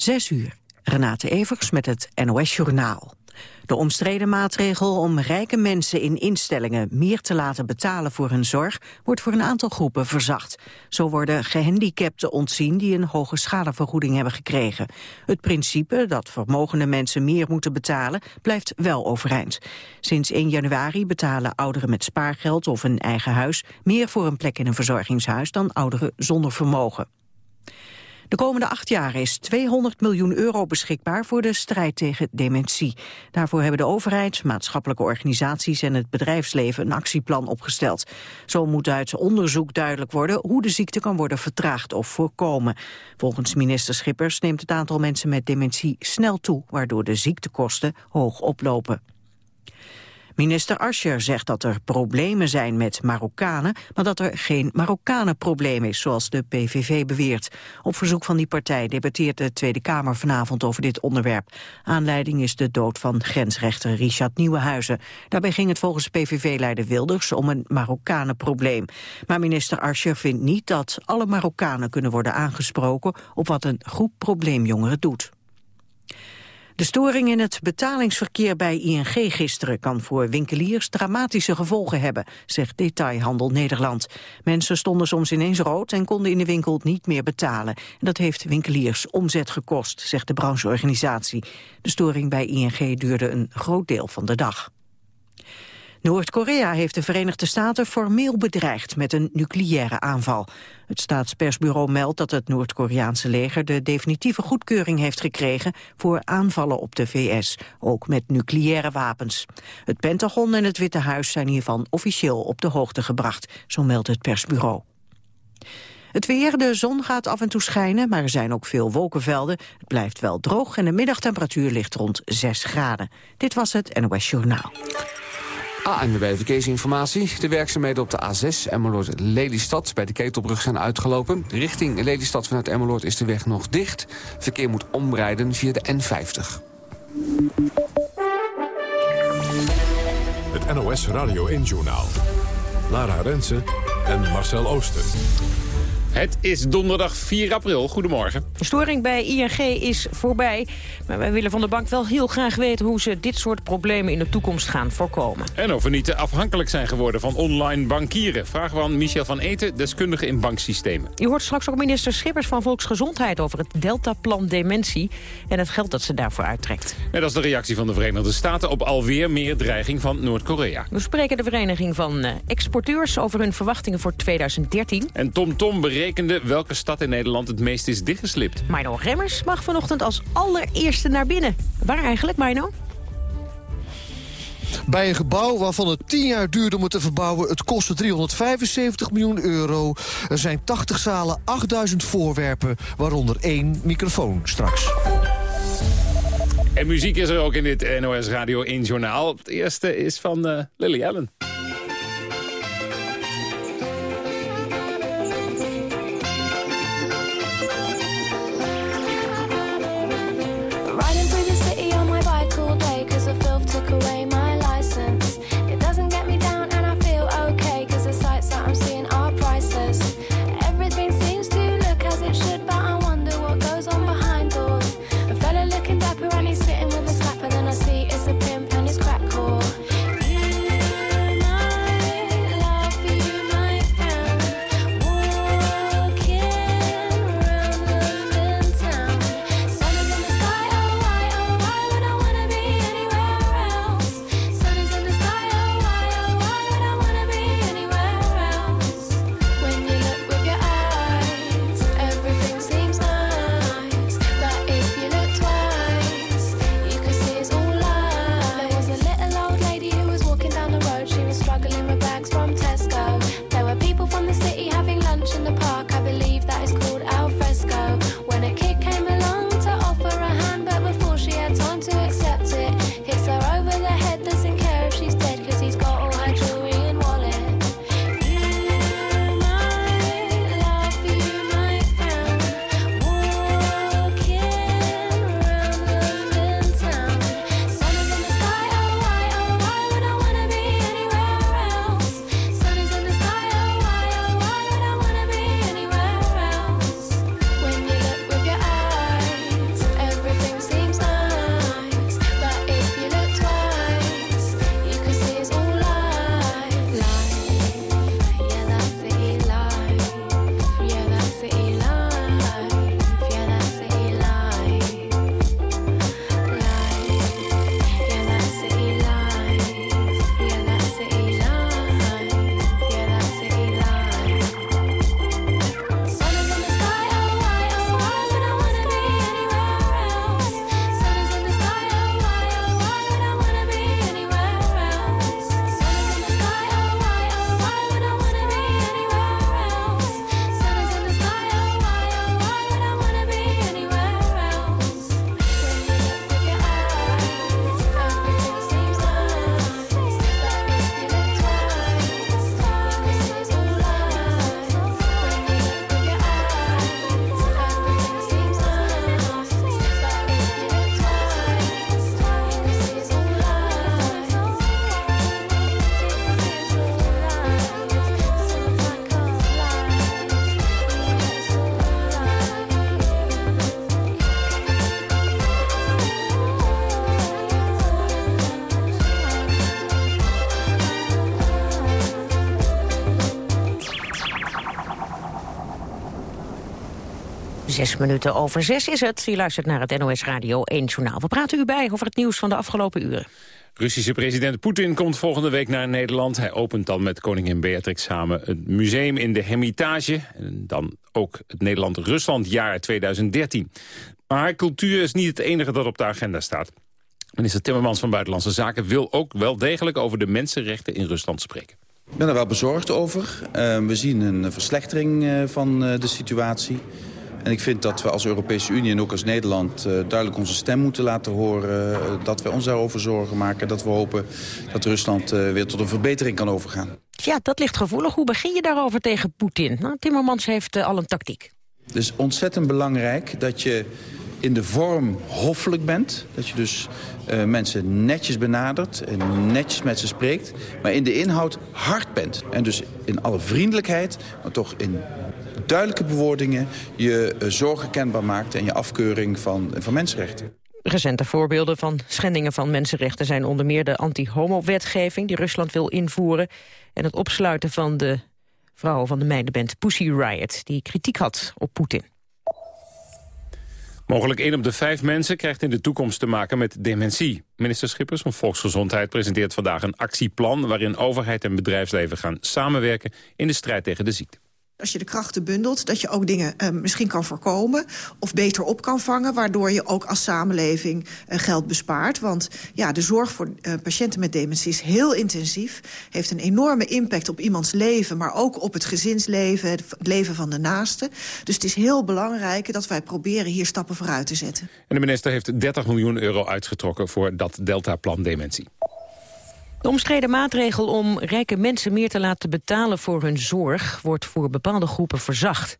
Zes uur. Renate Evers met het NOS Journaal. De omstreden maatregel om rijke mensen in instellingen meer te laten betalen voor hun zorg wordt voor een aantal groepen verzacht. Zo worden gehandicapten ontzien die een hoge schadevergoeding hebben gekregen. Het principe dat vermogende mensen meer moeten betalen blijft wel overeind. Sinds 1 januari betalen ouderen met spaargeld of een eigen huis meer voor een plek in een verzorgingshuis dan ouderen zonder vermogen. De komende acht jaar is 200 miljoen euro beschikbaar voor de strijd tegen dementie. Daarvoor hebben de overheid, maatschappelijke organisaties en het bedrijfsleven een actieplan opgesteld. Zo moet uit onderzoek duidelijk worden hoe de ziekte kan worden vertraagd of voorkomen. Volgens minister Schippers neemt het aantal mensen met dementie snel toe, waardoor de ziektekosten hoog oplopen. Minister Ascher zegt dat er problemen zijn met Marokkanen, maar dat er geen Marokkanenprobleem is, zoals de PVV beweert. Op verzoek van die partij debatteert de Tweede Kamer vanavond over dit onderwerp. Aanleiding is de dood van grensrechter Richard Nieuwenhuizen. Daarbij ging het volgens PVV-leider Wilders om een Marokkanenprobleem. Maar minister Ascher vindt niet dat alle Marokkanen kunnen worden aangesproken op wat een groep probleemjongeren doet. De storing in het betalingsverkeer bij ING gisteren kan voor winkeliers dramatische gevolgen hebben, zegt Detailhandel Nederland. Mensen stonden soms ineens rood en konden in de winkel niet meer betalen. En dat heeft winkeliers omzet gekost, zegt de brancheorganisatie. De storing bij ING duurde een groot deel van de dag. Noord-Korea heeft de Verenigde Staten formeel bedreigd met een nucleaire aanval. Het staatspersbureau meldt dat het Noord-Koreaanse leger de definitieve goedkeuring heeft gekregen voor aanvallen op de VS, ook met nucleaire wapens. Het Pentagon en het Witte Huis zijn hiervan officieel op de hoogte gebracht, zo meldt het persbureau. Het weer, de zon gaat af en toe schijnen, maar er zijn ook veel wolkenvelden. Het blijft wel droog en de middagtemperatuur ligt rond 6 graden. Dit was het NOS Journaal. ANWB Verkeersinformatie. De werkzaamheden op de A6 Emmeloord-Lelystad bij de Ketelbrug zijn uitgelopen. Richting Lelystad vanuit Emmeloord is de weg nog dicht. Verkeer moet omrijden via de N50. Het NOS Radio 1-journaal. Lara Rensen en Marcel Ooster. Het is donderdag 4 april. Goedemorgen. De storing bij ING is voorbij. Maar wij willen van de bank wel heel graag weten... hoe ze dit soort problemen in de toekomst gaan voorkomen. En of we niet te afhankelijk zijn geworden van online bankieren. Vragen we aan Michel van Eten, deskundige in banksystemen. Je hoort straks ook minister Schippers van Volksgezondheid... over het Deltaplan Dementie en het geld dat ze daarvoor uittrekt. Net als de reactie van de Verenigde Staten... op alweer meer dreiging van Noord-Korea. We spreken de Vereniging van eh, Exporteurs... over hun verwachtingen voor 2013. En Tom Tom berekende welke stad in Nederland het meest is dichtgeslipt. Mino Remmers mag vanochtend als allereerste naar binnen. Waar eigenlijk, Mino? Bij een gebouw waarvan het 10 jaar duurde om het te verbouwen. Het kostte 375 miljoen euro. Er zijn 80 zalen, 8000 voorwerpen, waaronder één microfoon straks. En muziek is er ook in dit NOS Radio 1 journaal. Het eerste is van uh, Lily Allen. Zes minuten over zes is het. U luistert naar het NOS Radio 1 Journaal. We praten u bij over het nieuws van de afgelopen uren. Russische president Poetin komt volgende week naar Nederland. Hij opent dan met koningin Beatrix samen het museum in de Hermitage. En dan ook het Nederland-Rusland-jaar 2013. Maar cultuur is niet het enige dat op de agenda staat. Minister Timmermans van Buitenlandse Zaken wil ook wel degelijk over de mensenrechten in Rusland spreken. Ik ben er wel bezorgd over. Uh, we zien een verslechtering uh, van uh, de situatie. En ik vind dat we als Europese Unie en ook als Nederland duidelijk onze stem moeten laten horen. dat we ons daarover zorgen maken. Dat we hopen dat Rusland weer tot een verbetering kan overgaan. Ja, dat ligt gevoelig. Hoe begin je daarover tegen Poetin? Nou, Timmermans heeft al een tactiek. Het is ontzettend belangrijk dat je in de vorm hoffelijk bent. Dat je dus uh, mensen netjes benadert en netjes met ze spreekt. Maar in de inhoud hard bent. En dus in alle vriendelijkheid, maar toch in duidelijke bewoordingen... je uh, zorgen kenbaar maakt en je afkeuring van, van mensenrechten. Recente voorbeelden van schendingen van mensenrechten zijn onder meer de anti-homo-wetgeving die Rusland wil invoeren en het opsluiten van de vrouw van de meidenband Pussy Riot die kritiek had op Poetin. Mogelijk 1 op de 5 mensen krijgt in de toekomst te maken met dementie. Minister Schippers van Volksgezondheid presenteert vandaag een actieplan... waarin overheid en bedrijfsleven gaan samenwerken in de strijd tegen de ziekte. Als je de krachten bundelt, dat je ook dingen uh, misschien kan voorkomen... of beter op kan vangen, waardoor je ook als samenleving uh, geld bespaart. Want ja, de zorg voor uh, patiënten met dementie is heel intensief. Heeft een enorme impact op iemands leven... maar ook op het gezinsleven, het leven van de naasten. Dus het is heel belangrijk dat wij proberen hier stappen vooruit te zetten. En de minister heeft 30 miljoen euro uitgetrokken... voor dat Deltaplan dementie. De omstreden maatregel om rijke mensen meer te laten betalen voor hun zorg... wordt voor bepaalde groepen verzacht.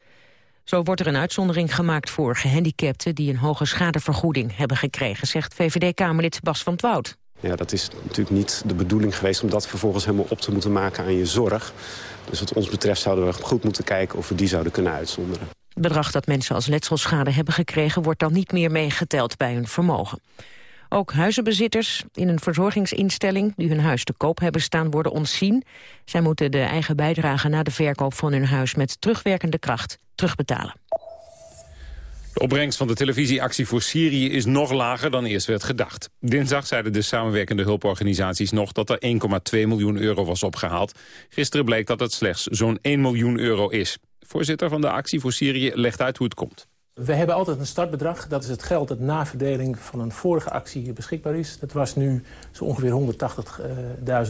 Zo wordt er een uitzondering gemaakt voor gehandicapten... die een hoge schadevergoeding hebben gekregen, zegt VVD-Kamerlid Bas van Twout. Ja, dat is natuurlijk niet de bedoeling geweest om dat vervolgens helemaal op te moeten maken aan je zorg. Dus wat ons betreft zouden we goed moeten kijken of we die zouden kunnen uitzonderen. Het bedrag dat mensen als letselschade hebben gekregen wordt dan niet meer meegeteld bij hun vermogen. Ook huizenbezitters in een verzorgingsinstelling die hun huis te koop hebben staan worden ontzien. Zij moeten de eigen bijdrage na de verkoop van hun huis met terugwerkende kracht terugbetalen. De opbrengst van de televisieactie voor Syrië is nog lager dan eerst werd gedacht. Dinsdag zeiden de samenwerkende hulporganisaties nog dat er 1,2 miljoen euro was opgehaald. Gisteren bleek dat het slechts zo'n 1 miljoen euro is. Voorzitter van de actie voor Syrië legt uit hoe het komt. We hebben altijd een startbedrag. Dat is het geld dat na verdeling van een vorige actie beschikbaar is. Dat was nu zo ongeveer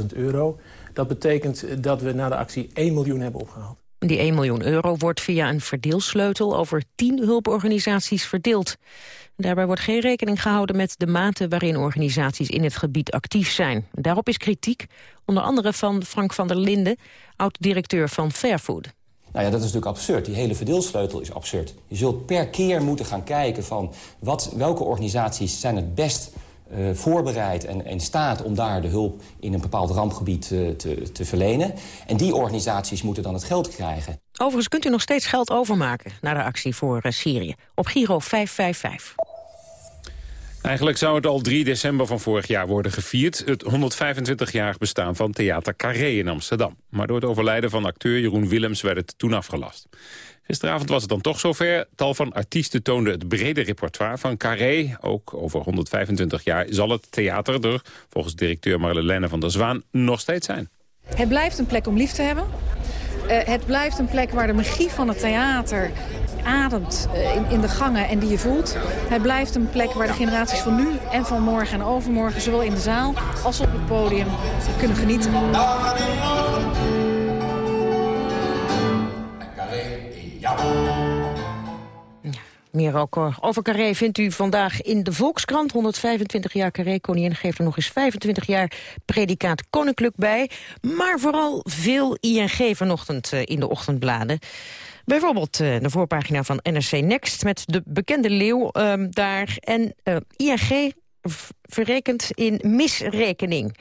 180.000 euro. Dat betekent dat we na de actie 1 miljoen hebben opgehaald. Die 1 miljoen euro wordt via een verdeelsleutel over 10 hulporganisaties verdeeld. Daarbij wordt geen rekening gehouden met de mate waarin organisaties in het gebied actief zijn. Daarop is kritiek, onder andere van Frank van der Linden, oud-directeur van Fairfood. Nou ja, dat is natuurlijk absurd. Die hele verdeelsleutel is absurd. Je zult per keer moeten gaan kijken van wat, welke organisaties zijn het best uh, voorbereid en in staat om daar de hulp in een bepaald rampgebied uh, te, te verlenen. En die organisaties moeten dan het geld krijgen. Overigens kunt u nog steeds geld overmaken naar de actie voor uh, Syrië op Giro 555. Eigenlijk zou het al 3 december van vorig jaar worden gevierd. Het 125-jarig bestaan van Theater Carré in Amsterdam. Maar door het overlijden van acteur Jeroen Willems werd het toen afgelast. Gisteravond was het dan toch zover. Tal van artiesten toonden het brede repertoire van Carré. Ook over 125 jaar zal het theater er, volgens directeur Marlene van der Zwaan, nog steeds zijn. Het blijft een plek om lief te hebben. Uh, het blijft een plek waar de magie van het theater ademt uh, in, in, de gangen en die je voelt. Het blijft een plek waar de generaties van nu en van morgen en overmorgen... zowel in de zaal als op het podium kunnen genieten. Meer eh, over Carré vindt u vandaag in de Volkskrant. 125 jaar Carré, koningin geeft er nog eens 25 jaar predicaat koninklijk bij. Maar vooral veel ING vanochtend eh, in de ochtendbladen. Bijvoorbeeld uh, de voorpagina van NRC Next met de bekende leeuw uh, daar. En uh, ING verrekend in misrekening.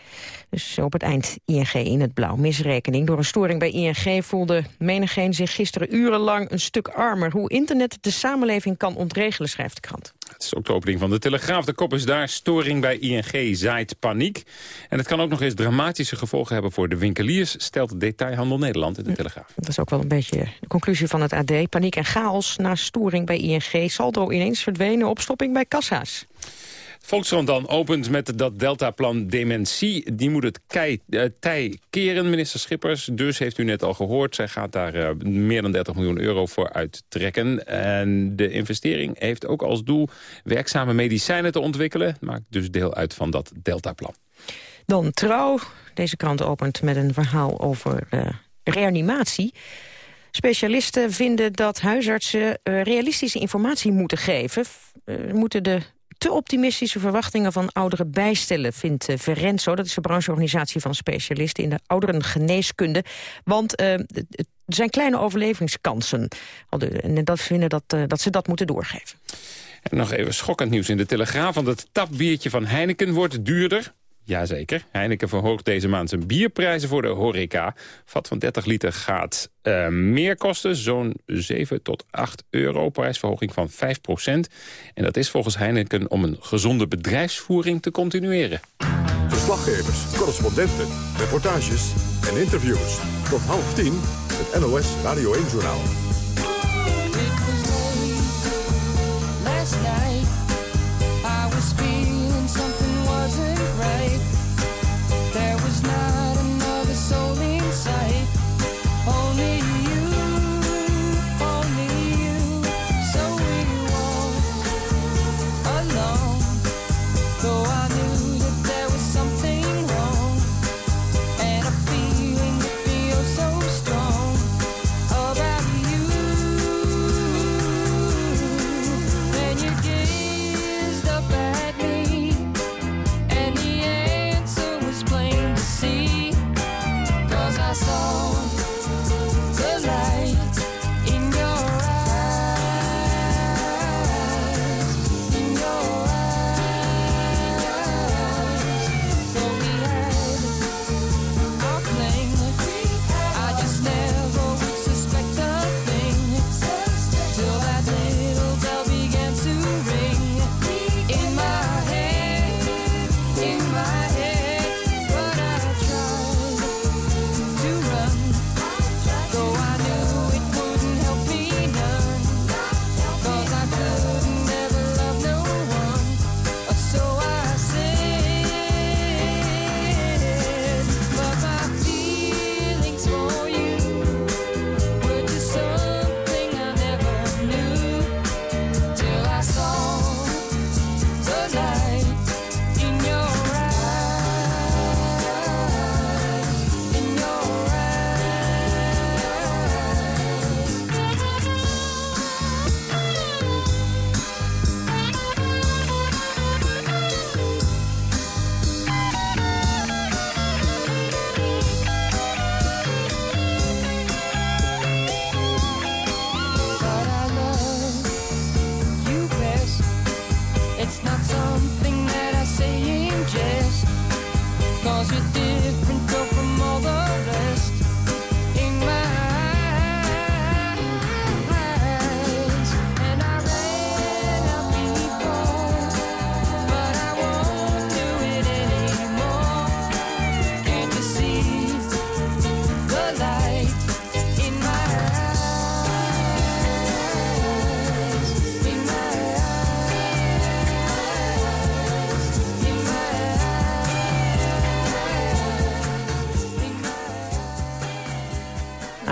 Dus op het eind ING in het blauw. Misrekening. Door een storing bij ING voelde menigeen zich gisteren urenlang een stuk armer. Hoe internet de samenleving kan ontregelen, schrijft de krant. Het is ook de opening van de Telegraaf. De kop is daar. Storing bij ING zaait paniek. En het kan ook nog eens dramatische gevolgen hebben voor de winkeliers... stelt Detailhandel Nederland in de Telegraaf. Dat is ook wel een beetje de conclusie van het AD. Paniek en chaos na storing bij ING. Saldo ineens verdwenen, opstopping bij kassa's. Volkskrant dan opent met dat deltaplan dementie. Die moet het kei, eh, tij keren, minister Schippers. Dus heeft u net al gehoord, zij gaat daar eh, meer dan 30 miljoen euro voor uittrekken. En de investering heeft ook als doel werkzame medicijnen te ontwikkelen. Maakt dus deel uit van dat deltaplan. Dan Trouw. Deze krant opent met een verhaal over eh, reanimatie. Specialisten vinden dat huisartsen realistische informatie moeten geven. Moeten de te optimistische verwachtingen van ouderen bijstellen, vindt eh, Verenzo. Dat is de brancheorganisatie van specialisten in de ouderengeneeskunde. Want eh, het- zijn kleine overlevingskansen. En dat vinden dat, eh, dat ze dat moeten doorgeven. En nog even schokkend nieuws in de Telegraaf. Want het tapbiertje van Heineken wordt duurder. Jazeker. Heineken verhoogt deze maand zijn bierprijzen voor de horeca. Vat van 30 liter gaat eh, meer kosten. Zo'n 7 tot 8 euro. Prijsverhoging van 5 procent. En dat is volgens Heineken om een gezonde bedrijfsvoering te continueren. Verslaggevers, correspondenten, reportages en interviews. Tot half tien het NOS Radio 1-journaal. Last night, I was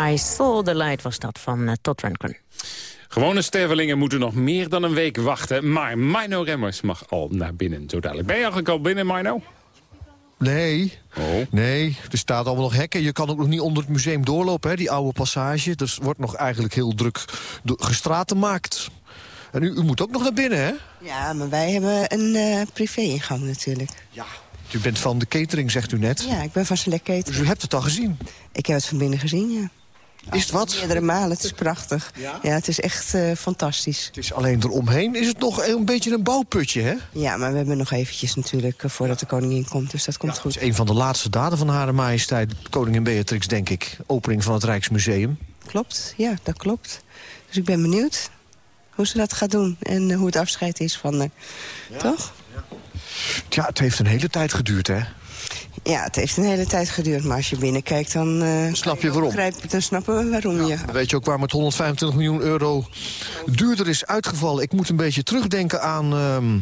I Saw the Light was dat van eh, Todd Rundgren. Gewone stervelingen moeten nog meer dan een week wachten. Maar Mino Remmers mag al naar binnen zo dadelijk. Ben je eigenlijk al binnen, Mino? Nee, Oh. nee, er staat allemaal nog hekken. Je kan ook nog niet onder het museum doorlopen, hè, die oude passage. Dus wordt nog eigenlijk heel druk do- gestratenmaakt. En u, u moet ook nog naar binnen, hè? Ja, maar wij hebben een eh, privé-ingang natuurlijk. Ja. U bent van de catering, zegt u net. Ja, ik ben van Select Catering. Dus u hebt het al gezien? Ik heb het van binnen gezien, ja. Is het wat? Meerdere malen, het is prachtig. Ja, het is echt eh, fantastisch. Het is alleen eromheen is het nog een beetje een bouwputje, hè? Ja, maar we hebben nog eventjes natuurlijk eh, voordat de koningin komt, dus dat komt Dat goed. is een van de laatste daden van Hare Majesteit Koningin Beatrix, denk ik. Opening van het Rijksmuseum. Klopt, ja, dat klopt. Dus ik ben benieuwd hoe ze dat gaat doen en eh, hoe het afscheid is van haar. Toch? Tja, het heeft een hele tijd geduurd, hè? Ja, het heeft een hele tijd geduurd, maar als je binnenkijkt dan... eh, Snap je waarom? begrijp- dan snappen we waarom je... Weet je ook waarom het 125 miljoen euro duurder is uitgevallen. Ik moet een beetje terugdenken aan... ehm,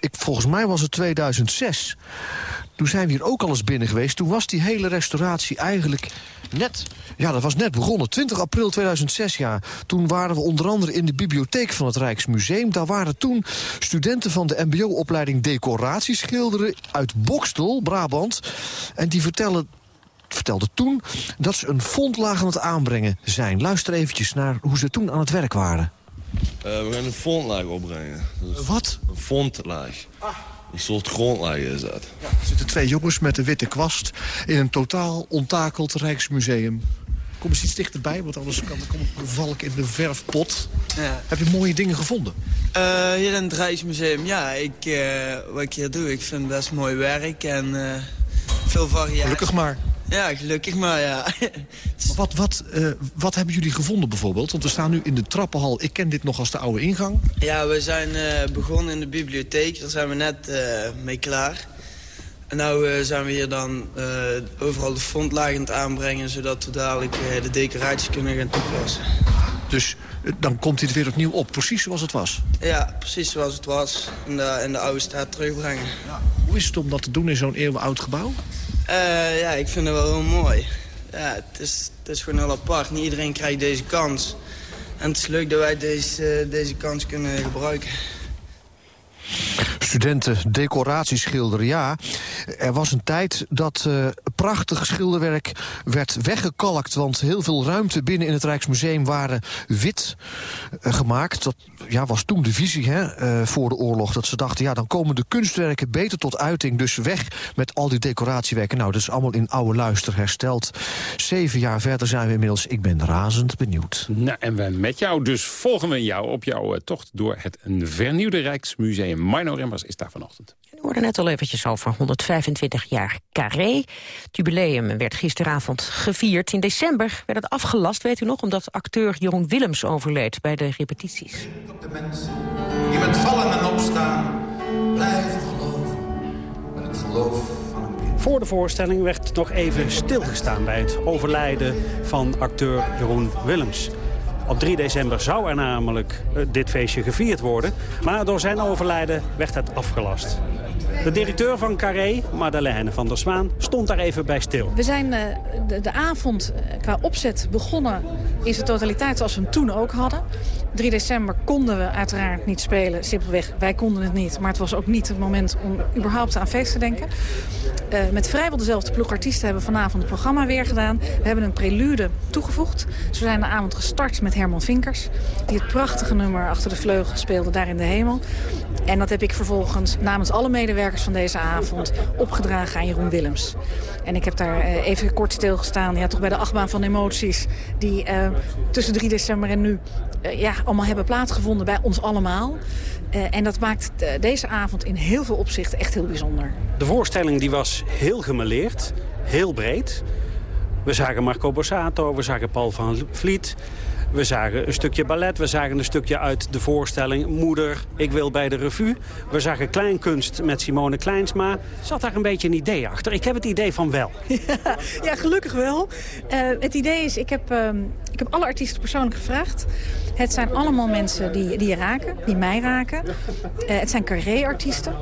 ik, volgens mij was het 2006. Toen zijn we hier ook al eens binnen geweest. Toen was die hele restauratie eigenlijk net... Ja, dat was net begonnen. 20 april 2006, ja. Toen waren we onder andere in de bibliotheek van het Rijksmuseum. Daar waren toen studenten van de mbo-opleiding decoratieschilderen... uit Bokstel, Brabant. En die vertellen vertelde toen dat ze een fondlaag aan het aanbrengen zijn. Luister eventjes naar hoe ze toen aan het werk waren. Eh, we gaan een fondlaag opbrengen. Dus Wat? Een fondlaag. Een soort grondlaag is dat. Er zitten twee jongens met een witte kwast in een totaal ontakeld Rijksmuseum. Kom eens iets dichterbij, want anders kan, dan kom- val ik in de verfpot. Ja. Heb je mooie dingen gevonden? Eh, hier in het Rijksmuseum, ja, ik, eh, wat ik hier doe, ik vind best mooi werk en eh, veel variatie. Gelukkig maar. Ja, gelukkig maar, ja. Maar wat, wat, eh, wat hebben jullie gevonden bijvoorbeeld? Want we staan nu in de trappenhal. Ik ken dit nog als de oude ingang. ja, we zijn eh, begonnen in de bibliotheek, daar zijn we net eh, mee klaar. En nu zijn we hier dan overal de het aanbrengen, zodat we dadelijk de decoraties kunnen gaan toepassen. Dus dan komt dit weer opnieuw op, precies zoals het was. Ja, precies zoals het was, in de, in de oude staat terugbrengen. Hoe is het om dat te doen in zo'n eeuwenoud gebouw? Eh, ja, ik vind het wel heel mooi. Ja, het is, het is gewoon heel apart. Niet iedereen krijgt deze kans. En het is leuk dat wij deze, deze kans kunnen gebruiken. Studenten decoratieschilderen, ja. Er was een tijd dat eh, prachtig schilderwerk werd weggekalkt... want heel veel ruimte binnen in het Rijksmuseum waren wit eh, gemaakt. Dat ja, was toen de visie hè, eh, voor de oorlog. Dat ze dachten, ja, dan komen de kunstwerken beter tot uiting. Dus weg met al die decoratiewerken. Nou, dat is allemaal in oude luister hersteld. Zeven jaar verder zijn we inmiddels. Ik ben razend benieuwd. Nou, en we met jou dus volgen we jou op jouw tocht door het vernieuwde Rijksmuseum. Mino Remmers is daar vanochtend. We hoorden net al eventjes over 125 jaar Carré. Het jubileum werd gisteravond gevierd. In december werd het afgelast, weet u nog... omdat acteur Jeroen Willems overleed bij de repetities. de mensen die met vallen en opstaan blijven geloven. Met het geloof van een kind. Voor de voorstelling werd nog even stilgestaan bij het overlijden van acteur Jeroen Willems. Op 3 december zou er namelijk eh, dit feestje gevierd worden, maar door zijn overlijden werd het afgelast. De directeur van Carré, Madeleine van der Zwaan, stond daar even bij stil. We zijn eh, de, de avond eh, qua opzet begonnen in zijn totaliteit zoals we hem toen ook hadden. 3 december konden we uiteraard niet spelen, simpelweg. Wij konden het niet, maar het was ook niet het moment om überhaupt aan feest te denken. Eh, met vrijwel dezelfde ploeg artiesten hebben we vanavond het programma weer gedaan. We hebben een prelude toegevoegd. Dus we zijn de avond gestart met Herman Vinkers. Die het prachtige nummer achter de vleugel speelde, daar in de hemel. En dat heb ik vervolgens namens alle medewerkers van deze avond opgedragen aan Jeroen Willems. En ik heb daar eh, even kort stilgestaan, ja, toch bij de achtbaan van emoties... die eh, tussen 3 december en nu ja, allemaal hebben plaatsgevonden bij ons allemaal. Eh, en dat maakt eh, deze avond in heel veel opzichten echt heel bijzonder. De voorstelling die was heel gemeleerd, heel breed. We zagen Marco Borsato, we zagen Paul van Vliet... We zagen een stukje ballet, we zagen een stukje uit de voorstelling Moeder, ik wil bij de revue. We zagen kleinkunst met Simone Kleinsma. Zat daar een beetje een idee achter? Ik heb het idee van wel. Ja, gelukkig wel. Eh, het idee is, ik heb, ehm, ik heb alle artiesten persoonlijk gevraagd. Het zijn allemaal mensen die, die raken, die mij raken. Eh, het zijn carré-artiesten.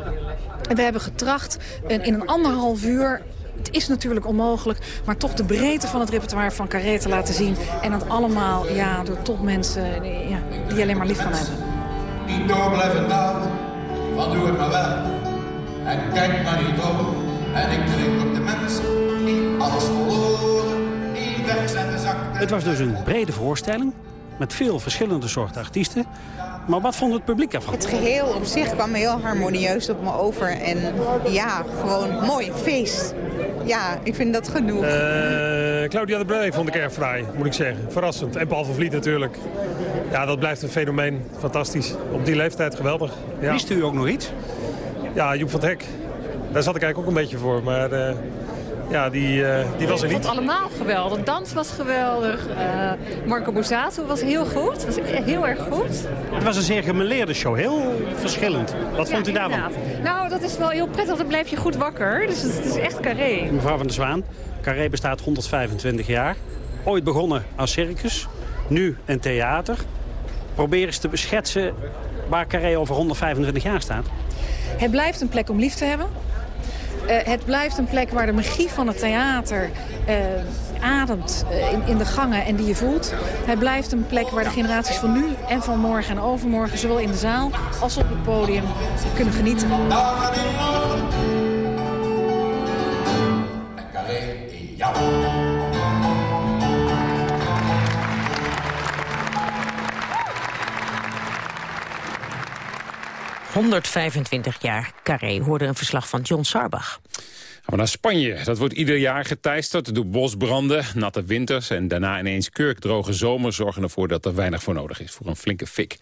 En we hebben getracht in een anderhalf uur... Het is natuurlijk onmogelijk, maar toch de breedte van het repertoire van Carré te laten zien. En dat allemaal ja, door topmensen die, ja, die je alleen maar lief kan hebben. Niet door blijven douwen, van doe het maar wel. En kijk maar niet om. En ik drink op de mensen die alles verloren, die weg zijn gezakt. Het was dus een brede voorstelling met veel verschillende soorten artiesten. Maar wat vond het publiek ervan? Het geheel op zich kwam heel harmonieus op me over. En ja, gewoon mooi, feest. Ja, ik vind dat genoeg. Eh, Claudia de Brij vond ik erg fraai, moet ik zeggen. Verrassend. En Paul van Vliet natuurlijk. Ja, dat blijft een fenomeen. Fantastisch. Op die leeftijd geweldig. Ja. Wist u ook nog iets? Ja, Joep van het Hek. Daar zat ik eigenlijk ook een beetje voor. Maar eh, ja, die, eh, die was er Ik vond niet. het allemaal geweldig. Dans was geweldig. Eh, Marco Borsato was heel goed. Was heel erg goed. Het was een zeer gemeleerde show, heel verschillend. Wat vond u daarvan? inderdaad. Nou, dat is wel heel prettig. Dan blijf je goed wakker. Dus het, het is echt carré. Mevrouw van der Zwaan, Carré bestaat 125 jaar. Ooit begonnen als circus, nu een theater. Probeer eens te beschetsen waar Carré over 125 jaar staat. Het blijft een plek om lief te hebben. Eh, het blijft een plek waar de magie van het theater eh, ademt eh, in, in de gangen en die je voelt. Het blijft een plek waar de generaties van nu en van morgen en overmorgen... zowel in de zaal als op het podium kunnen genieten. 125 jaar Carré hoorde een verslag van John Sarbach. We naar Spanje. Dat wordt ieder jaar geteisterd door bosbranden, natte winters... en daarna ineens kurkdroge zomers zorgen ervoor dat er weinig voor nodig is... voor een flinke fik.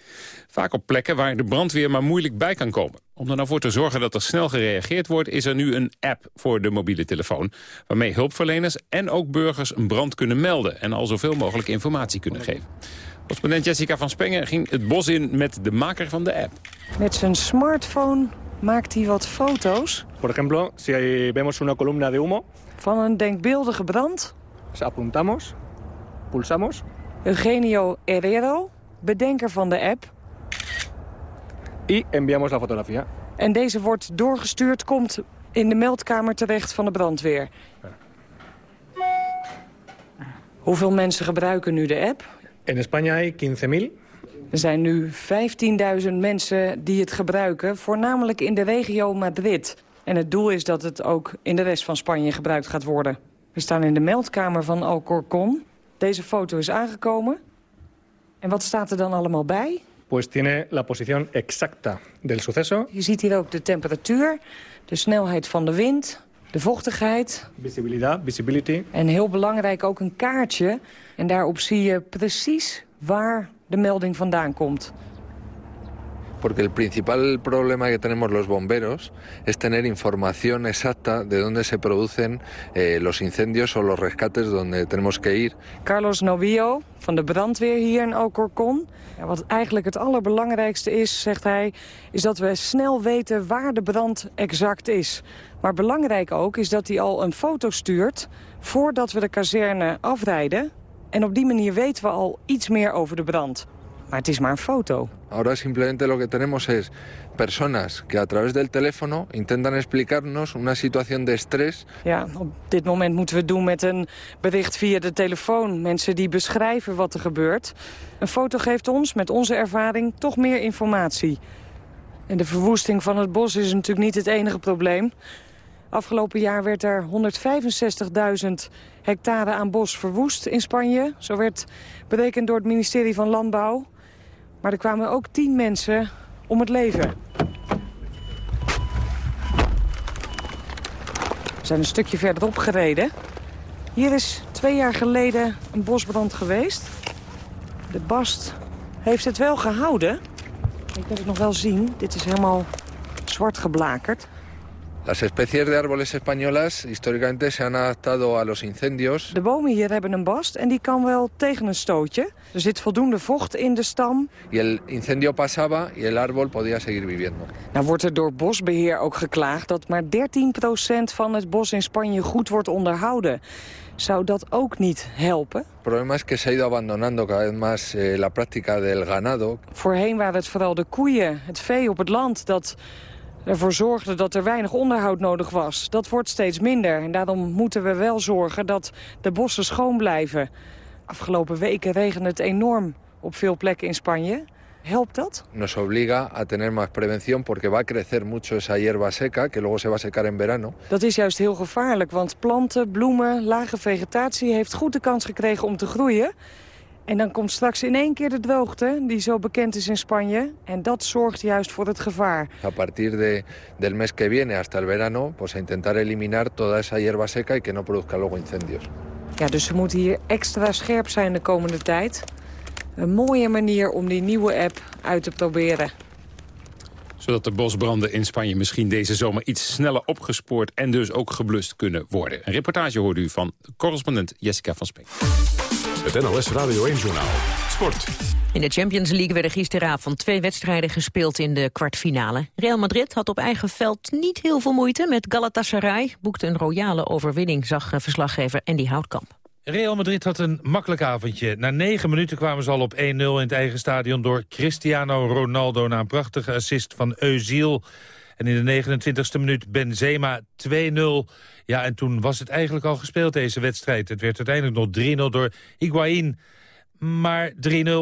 Vaak op plekken waar de brandweer maar moeilijk bij kan komen. Om er nou voor te zorgen dat er snel gereageerd wordt... is er nu een app voor de mobiele telefoon... waarmee hulpverleners en ook burgers een brand kunnen melden... en al zoveel mogelijk informatie kunnen geven. Correspondent Jessica van Spengen ging het bos in met de maker van de app. Met zijn smartphone maakt hij wat foto's Por ejemplo, si vemos una columna de humo, van een denkbeeldige brand. pues apuntamos, pulsamos Eugenio Herrero, bedenker van de app. y enviamos la fotografía. En deze wordt doorgestuurd, komt in de meldkamer terecht van de brandweer. Hoeveel mensen gebruiken nu de app? En España hay 15.000. Er zijn nu 15.000 mensen die het gebruiken, voornamelijk in de regio Madrid. En het doel is dat het ook in de rest van Spanje gebruikt gaat worden. We staan in de meldkamer van Alcorcon. Deze foto is aangekomen. En wat staat er dan allemaal bij? Pues tiene la posición exacta del suceso, Je ziet hier ook de temperatuur, de snelheid van de wind, de vochtigheid. visibilidad, visibility. En heel belangrijk ook een kaartje. En daarop zie je precies waar de melding vandaan komt. Porque el principal problema que tenemos los bomberos es tener información exacta de dónde se producen eh, los incendios o los rescates donde tenemos que ir. Carlos Novillo van de brandweer hier in Alcorcon. Wat eigenlijk het allerbelangrijkste is, zegt hij, is dat we snel weten waar de brand exact is. Maar belangrijk ook is dat hij al een foto stuurt voordat we de kazerne afrijden. En op die manier weten we al iets meer over de brand. Maar het is maar een foto. Ahora simplemente lo que tenemos es personas que a través del teléfono intentan explicarnos una situación de estrés Ja, op dit moment moeten we het doen met een bericht via de telefoon. Mensen die beschrijven wat er gebeurt. Een foto geeft ons, met onze ervaring, toch meer informatie. En de verwoesting van het bos is natuurlijk niet het enige probleem. Afgelopen jaar werd er 165.000 hectare aan bos verwoest in Spanje. Zo werd berekend door het ministerie van Landbouw. Maar er kwamen ook 10 mensen om het leven. We zijn een stukje verderop gereden. Hier is twee jaar geleden een bosbrand geweest. De bast heeft het wel gehouden. Je kunt het nog wel zien. Dit is helemaal zwart geblakerd. Las especies de árboles españolas históricamente se han adaptado a los incendios De bomen hier hebben een bast en die kan wel tegen een stootje. Er zit voldoende vocht in de stam. y el incendio pasaba y el árbol podía seguir viviendo. Nou wordt er door bosbeheer ook geklaagd dat maar 13% van het bos in Spanje goed wordt onderhouden. Zou dat ook niet helpen? El problema es que se ha ido abandonando cada vez más eh, la práctica del ganado, Voorheen waren het vooral de koeien, het vee op het land... dat ervoor zorgde dat er weinig onderhoud nodig was. Dat wordt steeds minder en daarom moeten we wel zorgen dat de bossen schoon blijven. Afgelopen weken regende het enorm op veel plekken in Spanje. Helpt dat? nos obliga a tener más prevención porque va a crecer mucho esa hierba seca que luego se va a secar en verano. Dat is juist heel gevaarlijk, want planten, bloemen, lage vegetatie... heeft goed de kans gekregen om te groeien. En dan komt straks in één keer de droogte, die zo bekend is in Spanje. En dat zorgt juist voor het gevaar. A partir de, del mes que viene hasta el verano, pues a intentar eliminar toda esa hierba seca y que no produzca luego incendios. Ja, dus ze moeten hier extra scherp zijn de komende tijd. Een mooie manier om die nieuwe app uit te proberen. Zodat de bosbranden in Spanje misschien deze zomer iets sneller opgespoord... en dus ook geblust kunnen worden. Een reportage hoorde u van correspondent Jessica van Speen. Het NOS Radio 1-journaal. Sport. In de Champions League werden gisteravond twee wedstrijden gespeeld in de kwartfinale. Real Madrid had op eigen veld niet heel veel moeite met Galatasaray. Boekte een royale overwinning, zag eh, verslaggever Andy Houtkamp. Real Madrid had een makkelijk avondje. Na negen minuten kwamen ze al op 1-0 in het eigen stadion... door Cristiano Ronaldo na een prachtige assist van Özil. En in de 29e minuut Benzema 2-0. Ja, en toen was het eigenlijk al gespeeld, deze wedstrijd. Het werd uiteindelijk nog 3-0 door Higuaín. Maar 3-0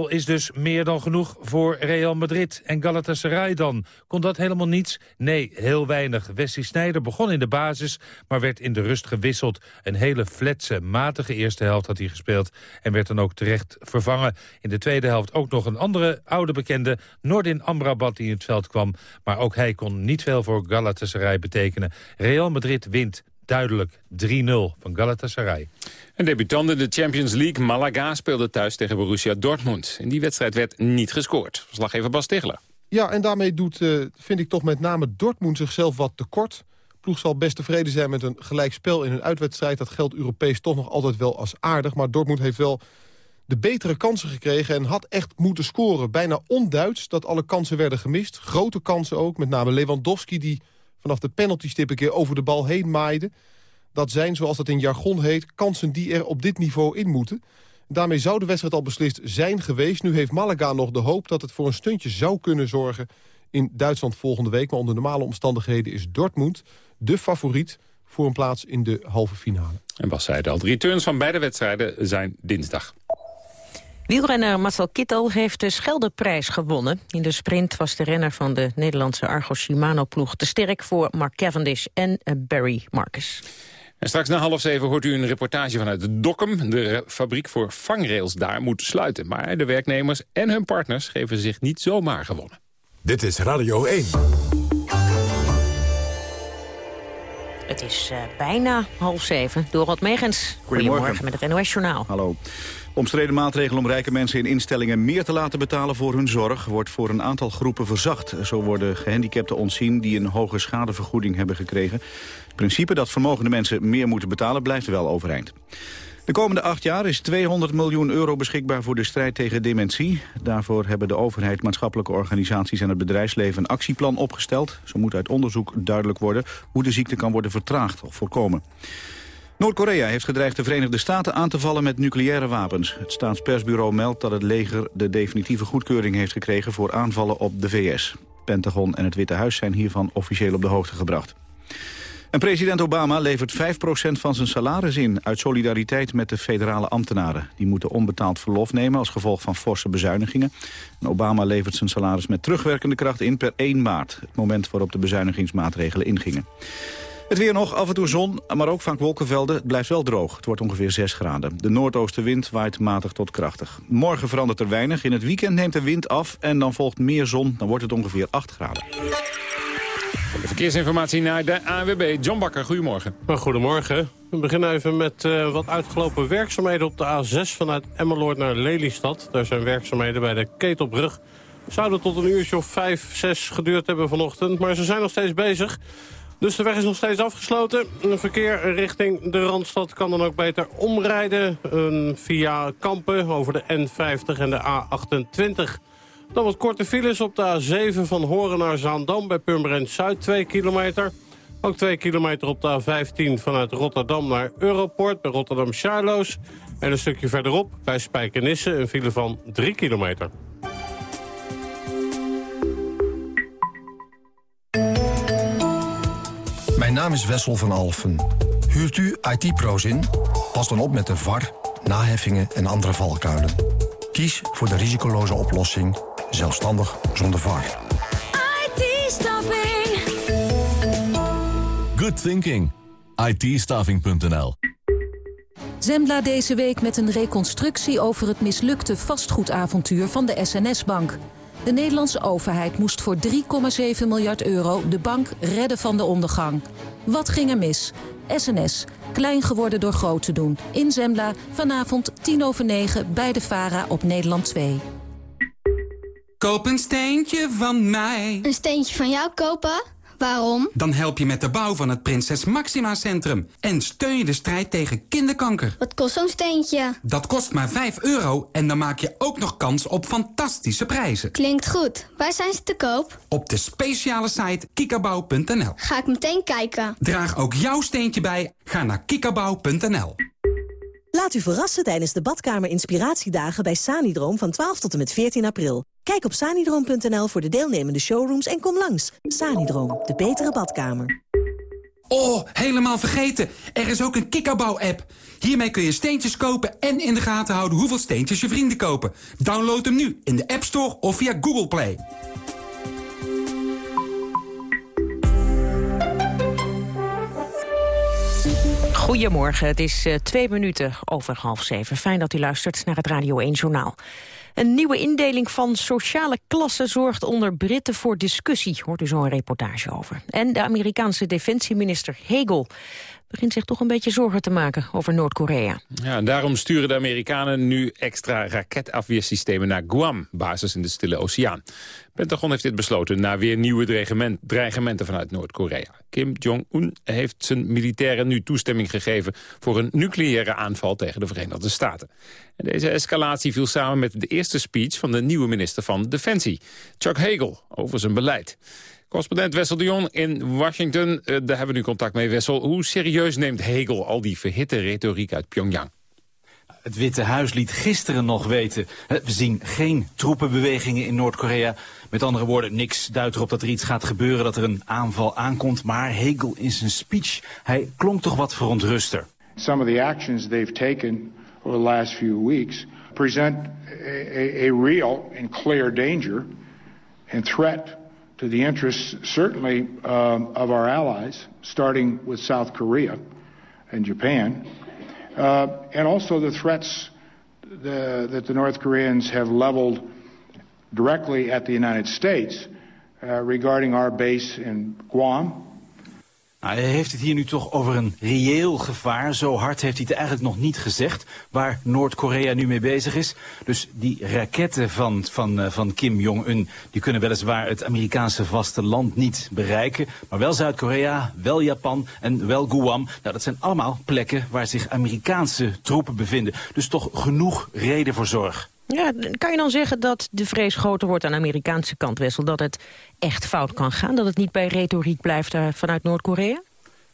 is dus meer dan genoeg voor Real Madrid. En Galatasaray dan? Kon dat helemaal niets? Nee, heel weinig. Wesley Sneijder begon in de basis, maar werd in de rust gewisseld. Een hele fletse, matige eerste helft had hij gespeeld... en werd dan ook terecht vervangen. In de tweede helft ook nog een andere oude bekende... Nordin Amrabat die in het veld kwam. Maar ook hij kon niet veel voor Galatasaray betekenen. Real Madrid wint duidelijk 3-0 van Galatasaray. Een debutant in de Champions League, Malaga, speelde thuis tegen Borussia Dortmund. In die wedstrijd werd niet gescoord. Verslaggever Bas Tichler. Ja, en daarmee doet, eh, vind ik toch met name Dortmund zichzelf wat tekort. Ploeg zal best tevreden zijn met een gelijk spel in een uitwedstrijd. Dat geldt Europees toch nog altijd wel als aardig. Maar Dortmund heeft wel de betere kansen gekregen en had echt moeten scoren. Bijna onduits dat alle kansen werden gemist. Grote kansen ook, met name Lewandowski... die vanaf de penaltystip een keer over de bal heen maaide. Dat zijn, zoals dat in jargon heet, kansen die er op dit niveau in moeten. Daarmee zou de wedstrijd al beslist zijn geweest. Nu heeft Malaga nog de hoop dat het voor een stuntje zou kunnen zorgen... in Duitsland volgende week. Maar onder normale omstandigheden is Dortmund de favoriet... voor een plaats in de halve finale. En Bas zei al, de returns van beide wedstrijden zijn dinsdag. Wielrenner Marcel Kittel heeft de Scheldeprijs gewonnen. In de sprint was de renner van de Nederlandse Argo Shimano-ploeg... te sterk voor Mark Cavendish en eh, Barry Marcus. En straks na half zeven hoort u een reportage vanuit Dokkum. De fabriek voor vangrails daar moet sluiten. Maar de werknemers en hun partners geven zich niet zomaar gewonnen. Dit is Radio 1. Het is uh, bijna half zeven. Dorot Megens, goedemorgen met het NOS-journaal. Hallo. Omstreden maatregel om rijke mensen in instellingen meer te laten betalen voor hun zorg wordt voor een aantal groepen verzacht. Zo worden gehandicapten ontzien die een hoge schadevergoeding hebben gekregen. Het principe dat vermogende mensen meer moeten betalen blijft wel overeind. De komende acht jaar is 200 miljoen euro beschikbaar voor de strijd tegen dementie. Daarvoor hebben de overheid, maatschappelijke organisaties en het bedrijfsleven een actieplan opgesteld. Zo moet uit onderzoek duidelijk worden hoe de ziekte kan worden vertraagd of voorkomen. Noord-Korea heeft gedreigd de Verenigde Staten aan te vallen met nucleaire wapens. Het staatspersbureau meldt dat het leger de definitieve goedkeuring heeft gekregen voor aanvallen op de VS. Pentagon en het Witte Huis zijn hiervan officieel op de hoogte gebracht. En president Obama levert 5% van zijn salaris in... uit solidariteit met de federale ambtenaren. Die moeten onbetaald verlof nemen als gevolg van forse bezuinigingen. En Obama levert zijn salaris met terugwerkende kracht in per 1 maart. Het moment waarop de bezuinigingsmaatregelen ingingen. Het weer nog, af en toe zon, maar ook vaak wolkenvelden. Het blijft wel droog. Het wordt ongeveer 6 graden. De noordoostenwind waait matig tot krachtig. Morgen verandert er weinig. In het weekend neemt de wind af en dan volgt meer zon. Dan wordt het ongeveer 8 graden. De verkeersinformatie naar de ANWB. John Bakker, goedemorgen. Goedemorgen. We beginnen even met uh, wat uitgelopen werkzaamheden op de A6 vanuit Emmeloord naar Lelystad. Daar zijn werkzaamheden bij de Ketelbrug. Zouden tot een uurtje of 5, 6 geduurd hebben vanochtend, maar ze zijn nog steeds bezig. Dus de weg is nog steeds afgesloten. Verkeer richting de Randstad kan dan ook beter omrijden via Kampen over de N50 en de A28. Dan wat korte files op de A7 van Horen naar Zaandam bij Purmerend Zuid, 2 kilometer. Ook 2 kilometer op de A15 vanuit Rotterdam naar Europort bij Rotterdam Charloes. En een stukje verderop bij Spijkenisse een file van 3 kilometer. Naam is Wessel van Alfen. Huurt u IT-pro's in? Pas dan op met de VAR, naheffingen en andere valkuilen. Kies voor de risicoloze oplossing, zelfstandig zonder VAR. IT-staffing. Good thinking. IT-staffing.nl Zembla deze week met een reconstructie over het mislukte vastgoedavontuur van de SNS-bank. De Nederlandse overheid moest voor 3,7 miljard euro de bank redden van de ondergang. Wat ging er mis? SNS. Klein geworden door groot te doen. In Zembla, vanavond 10 over 9 bij de VARA op Nederland 2. Koop een steentje van mij. Een steentje van jou kopen? Waarom? Dan help je met de bouw van het Prinses Maxima Centrum. En steun je de strijd tegen kinderkanker. Wat kost zo'n steentje? Dat kost maar 5 euro en dan maak je ook nog kans op fantastische prijzen. Klinkt goed. Waar zijn ze te koop? Op de speciale site kikabouw.nl. Ga ik meteen kijken. Draag ook jouw steentje bij. Ga naar kikabouw.nl. Laat u verrassen tijdens de Badkamer Inspiratiedagen bij Sanidroom van 12 tot en met 14 april. Kijk op sanidroom.nl voor de deelnemende showrooms en kom langs. Sanidroom, de betere badkamer. Oh, helemaal vergeten. Er is ook een Kikabouw-app. Hiermee kun je steentjes kopen en in de gaten houden hoeveel steentjes je vrienden kopen. Download hem nu in de App Store of via Google Play. Goedemorgen, het is uh, twee minuten over half zeven. Fijn dat u luistert naar het Radio 1 Journaal. Een nieuwe indeling van sociale klassen zorgt onder Britten voor discussie. Hoort u zo een reportage over. En de Amerikaanse defensieminister Hegel begint zich toch een beetje zorgen te maken over Noord-Korea. Ja, daarom sturen de Amerikanen nu extra raketafweersystemen naar Guam, basis in de Stille Oceaan. Pentagon heeft dit besloten na weer nieuwe dreigement, dreigementen vanuit Noord-Korea. Kim Jong-un heeft zijn militairen nu toestemming gegeven voor een nucleaire aanval tegen de Verenigde Staten. En deze escalatie viel samen met de eerste speech van de nieuwe minister van Defensie, Chuck Hagel, over zijn beleid. Correspondent Wessel de Jong in Washington. Uh, daar hebben we nu contact mee, Wessel. Hoe serieus neemt Hegel al die verhitte retoriek uit Pyongyang? Het Witte Huis liet gisteren nog weten... we zien geen troepenbewegingen in Noord-Korea. Met andere woorden, niks duidt erop dat er iets gaat gebeuren... dat er een aanval aankomt. Maar Hegel in zijn speech, hij klonk toch wat verontruster. Some of the actions they've taken over the last few weeks... present a, a, a real and clear danger and threat to the interests, certainly, um, of our allies, starting with South Korea and Japan, uh, and also the threats the, that the North Koreans have leveled directly at the United States uh, regarding our base in Guam. Nou, hij heeft het hier nu toch over een reëel gevaar. Zo hard heeft hij het eigenlijk nog niet gezegd waar Noord-Korea nu mee bezig is. Dus die raketten van, van, uh, van Kim Jong-un... die kunnen weliswaar het Amerikaanse vasteland niet bereiken. Maar wel Zuid-Korea, wel Japan en wel Guam. Nou, dat zijn allemaal plekken waar zich Amerikaanse troepen bevinden. Dus toch genoeg reden voor zorg. Ja, kan je dan zeggen dat de vrees groter wordt aan de Amerikaanse kant, Wessel... dat het echt fout kan gaan, dat het niet bij retoriek blijft uh, vanuit Noord-Korea?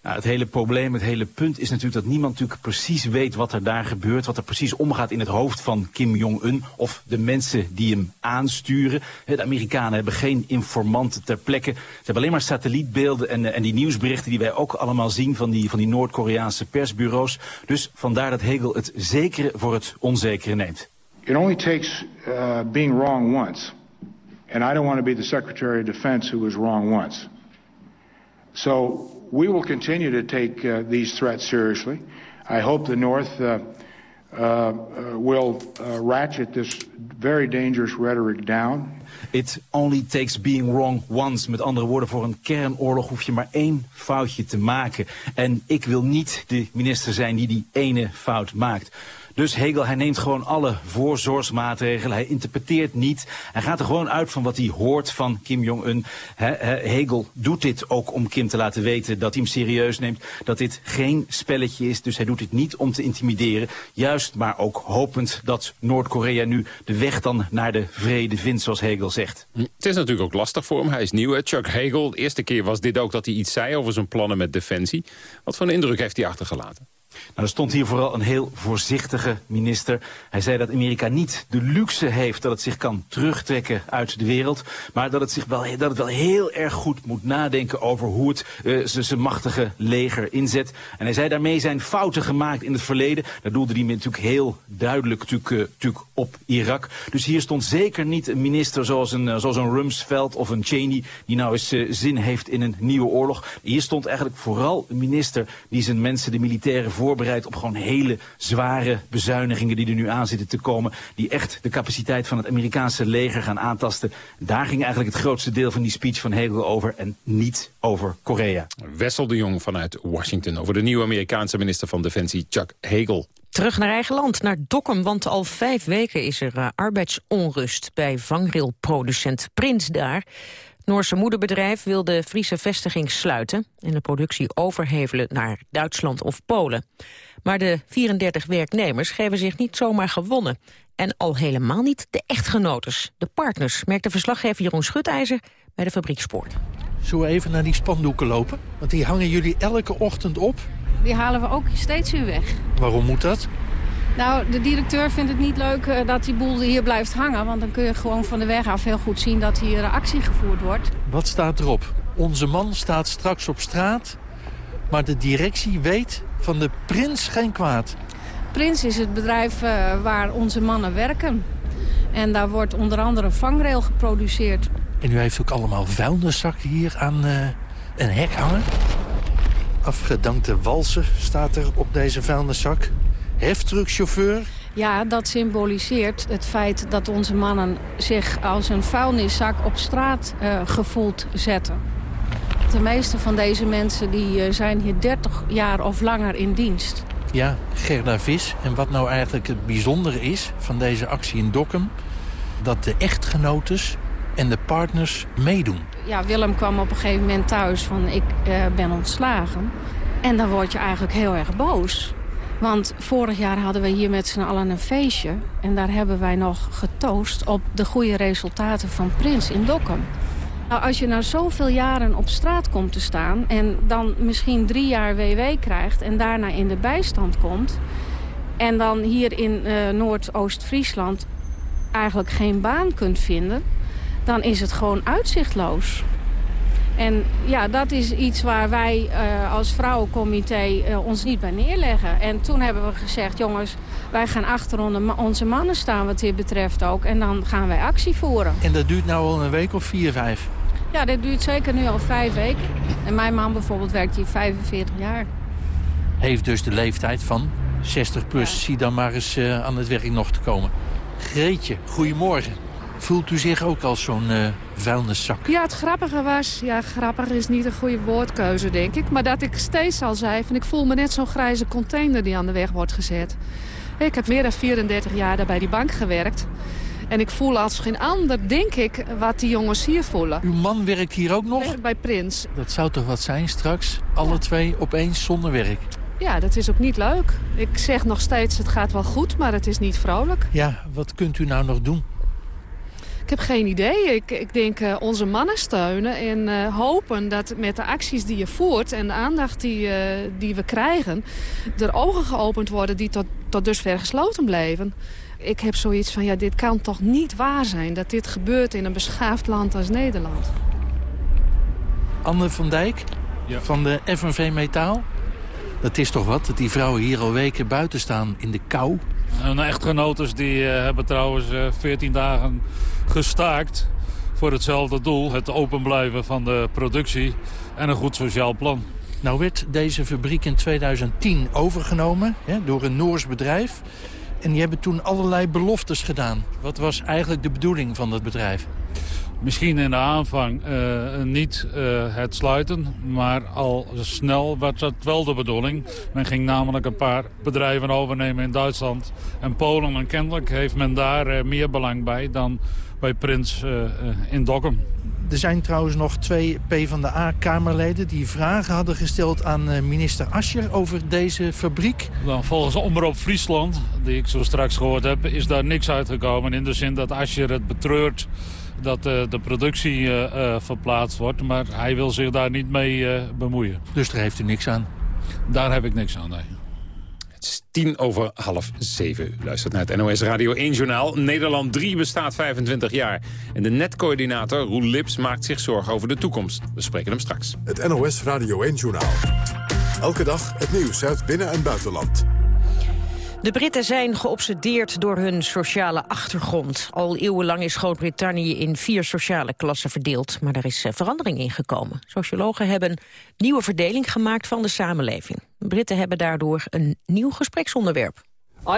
Nou, het hele probleem, het hele punt is natuurlijk dat niemand natuurlijk precies weet wat er daar gebeurt. Wat er precies omgaat in het hoofd van Kim Jong-un of de mensen die hem aansturen. De Amerikanen hebben geen informanten ter plekke. Ze hebben alleen maar satellietbeelden en, en die nieuwsberichten die wij ook allemaal zien van die, van die Noord-Koreaanse persbureaus. Dus vandaar dat Hegel het zekere voor het onzekere neemt. It only takes uh, being wrong once. And I don't want to be the Secretary of Defense who was wrong once. So we will continue to take uh, these threats seriously. I hope the North uh, uh, will uh, ratchet this very dangerous rhetoric down. It only takes being wrong once. Met andere woorden, voor een kernoorlog hoef je maar één foutje te maken. En ik wil niet de minister zijn die die ene fout maakt. Dus Hegel, hij neemt gewoon alle voorzorgsmaatregelen. Hij interpreteert niet. Hij gaat er gewoon uit van wat hij hoort van Kim Jong-un. Hegel doet dit ook om Kim te laten weten dat hij hem serieus neemt. Dat dit geen spelletje is. Dus hij doet dit niet om te intimideren. Juist, maar ook hopend dat Noord-Korea nu de weg dan naar de vrede vindt, zoals Hegel zegt. Het is natuurlijk ook lastig voor hem. Hij is nieuw, hè? Chuck Hegel. De eerste keer was dit ook dat hij iets zei over zijn plannen met Defensie. Wat voor een indruk heeft hij achtergelaten? Nou, er stond hier vooral een heel voorzichtige minister. Hij zei dat Amerika niet de luxe heeft dat het zich kan terugtrekken uit de wereld. Maar dat het, zich wel, dat het wel heel erg goed moet nadenken over hoe het uh, zijn machtige leger inzet. En hij zei daarmee zijn fouten gemaakt in het verleden. Daar doelde hij natuurlijk heel duidelijk natuurlijk op Irak. Dus hier stond zeker niet een minister zoals een, uh, zoals een Rumsfeld of een Cheney... die nou eens zin heeft in een nieuwe oorlog. Hier stond eigenlijk vooral een minister die zijn mensen, de militairen voorbereid op gewoon hele zware bezuinigingen die er nu aan zitten te komen. Die echt de capaciteit van het Amerikaanse leger gaan aantasten. Daar ging eigenlijk het grootste deel van die speech van Hegel over en niet over Korea. Wessel de Jong vanuit Washington over de nieuwe Amerikaanse minister van Defensie Chuck Hagel. Terug naar eigen land, naar Dokkum, want al vijf weken is er eh, arbeidsonrust bij vangrailproducent Prins daar. Het Noorse moederbedrijf wil de Friese vestiging sluiten en de productie overhevelen naar Duitsland of Polen. Maar de 34 werknemers geven zich niet zomaar gewonnen. En al helemaal niet de echtgenotes, de partners, merkte verslaggever Jeroen Schutijzer bij de fabriekspoort. Zullen we even naar die spandoeken lopen? Want die hangen jullie elke ochtend op. Die halen we ook steeds weer weg. Waarom moet dat? Nou, de directeur vindt het niet leuk eh, dat die boel hier blijft hangen. Want dan kun je gewoon van de weg af heel goed zien dat hier eh, actie gevoerd wordt. Wat staat erop? Onze man staat straks op straat, maar de directie weet van de prins geen kwaad. Prins is het bedrijf eh, waar onze mannen werken. En daar wordt onder andere vangrail geproduceerd. En u heeft ook allemaal vuilniszakken hier aan eh, een hek hangen. Afgedankte walsen staat er op deze vuilniszak. Heftruckchauffeur. Ja, dat symboliseert het feit dat onze mannen zich als een vuilniszak op straat eh, gevoeld zetten. De meeste van deze mensen die, eh, zijn hier 30 jaar of langer in dienst. Ja, Gerda Vis. En wat nou eigenlijk het bijzondere is van deze actie in Dokkum... dat de echtgenotes en de partners meedoen. Ja, Willem kwam op een gegeven moment thuis van ik eh, ben ontslagen. En dan word je eigenlijk heel erg boos. Want vorig jaar hadden we hier met z'n allen een feestje. En daar hebben wij nog getoost op de goede resultaten van Prins in Dokkum. Nou, als je na zoveel jaren op straat komt te staan... en dan misschien drie jaar WW krijgt en daarna in de bijstand komt... en dan hier in eh, Noordoost-Friesland eigenlijk geen baan kunt vinden... dan is het gewoon uitzichtloos. En ja, dat is iets waar wij eh, als vrouwencomité eh, ons niet bij neerleggen. En toen hebben we gezegd, jongens, wij gaan achter onze ma- onze mannen staan wat dit betreft ook. En dan gaan wij actie voeren. En dat duurt nou al een week of vier, vijf. Ja, dit duurt zeker nu al vijf weken. En mijn man bijvoorbeeld werkt hier 45 jaar. Heeft dus de leeftijd van 60 plus. Zie dan maar eens eh, aan het werk nog te komen. Greetje, goedemorgen. Voelt u zich ook als zo'n vuilniszak? Ja, het grappige was, ja, grappig is niet een goede woordkeuze, denk ik. Maar dat ik steeds al zei, van ik voel me net zo'n grijze container die aan de weg wordt gezet. Ik heb meer dan 34 jaar daar bij die bank gewerkt. En ik voel als geen ander, denk ik, wat die jongens hier voelen. Uw man werkt hier ook nog? Bij Prins. Dat zou toch wat zijn straks? Alle twee opeens zonder werk. Ja, dat is ook niet leuk. Ik zeg nog steeds, het gaat wel goed, maar het is niet vrolijk. Ja, wat kunt u nou nog doen? Ik heb geen idee. Ik, ik denk eh, onze mannen steunen en eh, hopen dat met de acties die je voert... en de aandacht die, eh, die we krijgen... er ogen geopend worden die tot, tot dusver gesloten bleven. Ik heb zoiets van, ja, dit kan toch niet waar zijn... dat dit gebeurt in een beschaafd land als Nederland. Anne van Dijk van de FNV Metaal. Dat is toch wat, dat die vrouwen hier al weken buiten staan in de kou. Hun echtgenotes die eh, hebben trouwens eh, 14 dagen gestaakt voor hetzelfde doel. Het openblijven van de productie en een goed sociaal plan. Nou werd deze fabriek in 2010 overgenomen hè, door een Noors bedrijf. En die hebben toen allerlei beloftes gedaan. Wat was eigenlijk de bedoeling van dat bedrijf? Misschien in de aanvang eh, niet eh, het sluiten, maar al snel was dat wel de bedoeling. Men ging namelijk een paar bedrijven overnemen in Duitsland en Polen. En kennelijk heeft men daar eh, meer belang bij dan bij Prins eh, eh, in Dokkum. Er zijn trouwens nog twee PvdA-kamerleden die vragen hadden gesteld aan eh, minister Ascher over deze fabriek. Volgens Omroep Friesland, die ik zo straks gehoord heb, is daar niks uitgekomen. In de zin dat Ascher het betreurt dat de productie verplaatst wordt. Maar hij wil zich daar niet mee bemoeien. Dus daar heeft u niks aan? Daar heb ik niks aan, nee. Het is tien over half zeven. U luistert naar het NOS Radio 1-journaal. Nederland 3 bestaat 25 jaar. En de netcoördinator Roel Lips maakt zich zorgen over de toekomst. We spreken hem straks. Het NOS Radio 1-journaal. Elke dag het nieuws uit binnen- en buitenland. De Britten zijn geobsedeerd door hun sociale achtergrond. Al eeuwenlang is Groot-Brittannië in vier sociale klassen verdeeld. Maar er is eh, verandering in gekomen. Sociologen hebben nieuwe verdeling gemaakt van de samenleving. Britten hebben daardoor een nieuw gespreksonderwerp.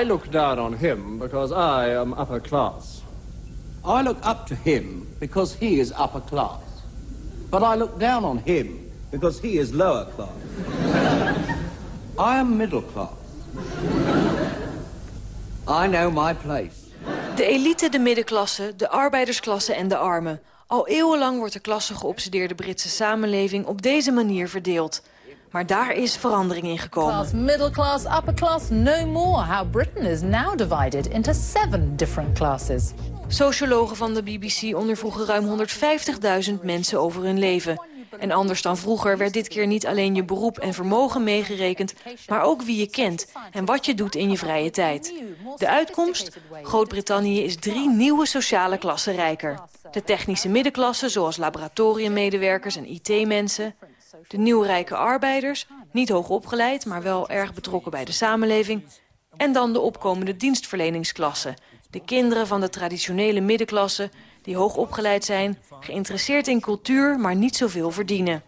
I look down on him because I am upper class. I look up to him because he is upper class. But I look down on him because he is lower class. I am middle class. I know my place. De elite, de middenklasse, de arbeidersklasse en de armen. Al eeuwenlang wordt de klasse geobsedeerde Britse samenleving op deze manier verdeeld. Maar daar is verandering in gekomen. Class, middle class, upper class, no more. How Britain is now divided into seven different classes. Sociologen van de BBC ondervroegen ruim 150.000 mensen over hun leven. En anders dan vroeger werd dit keer niet alleen je beroep en vermogen meegerekend... maar ook wie je kent en wat je doet in je vrije tijd. De uitkomst? Groot-Brittannië is drie nieuwe sociale klassen rijker. De technische middenklasse, zoals laboratoriummedewerkers en IT-mensen. De nieuwrijke arbeiders, niet hoog opgeleid... maar wel erg betrokken bij de samenleving. En dan de opkomende dienstverleningsklasse. De kinderen van de traditionele middenklasse die hoog opgeleid zijn, geïnteresseerd in cultuur, maar niet zoveel verdienen.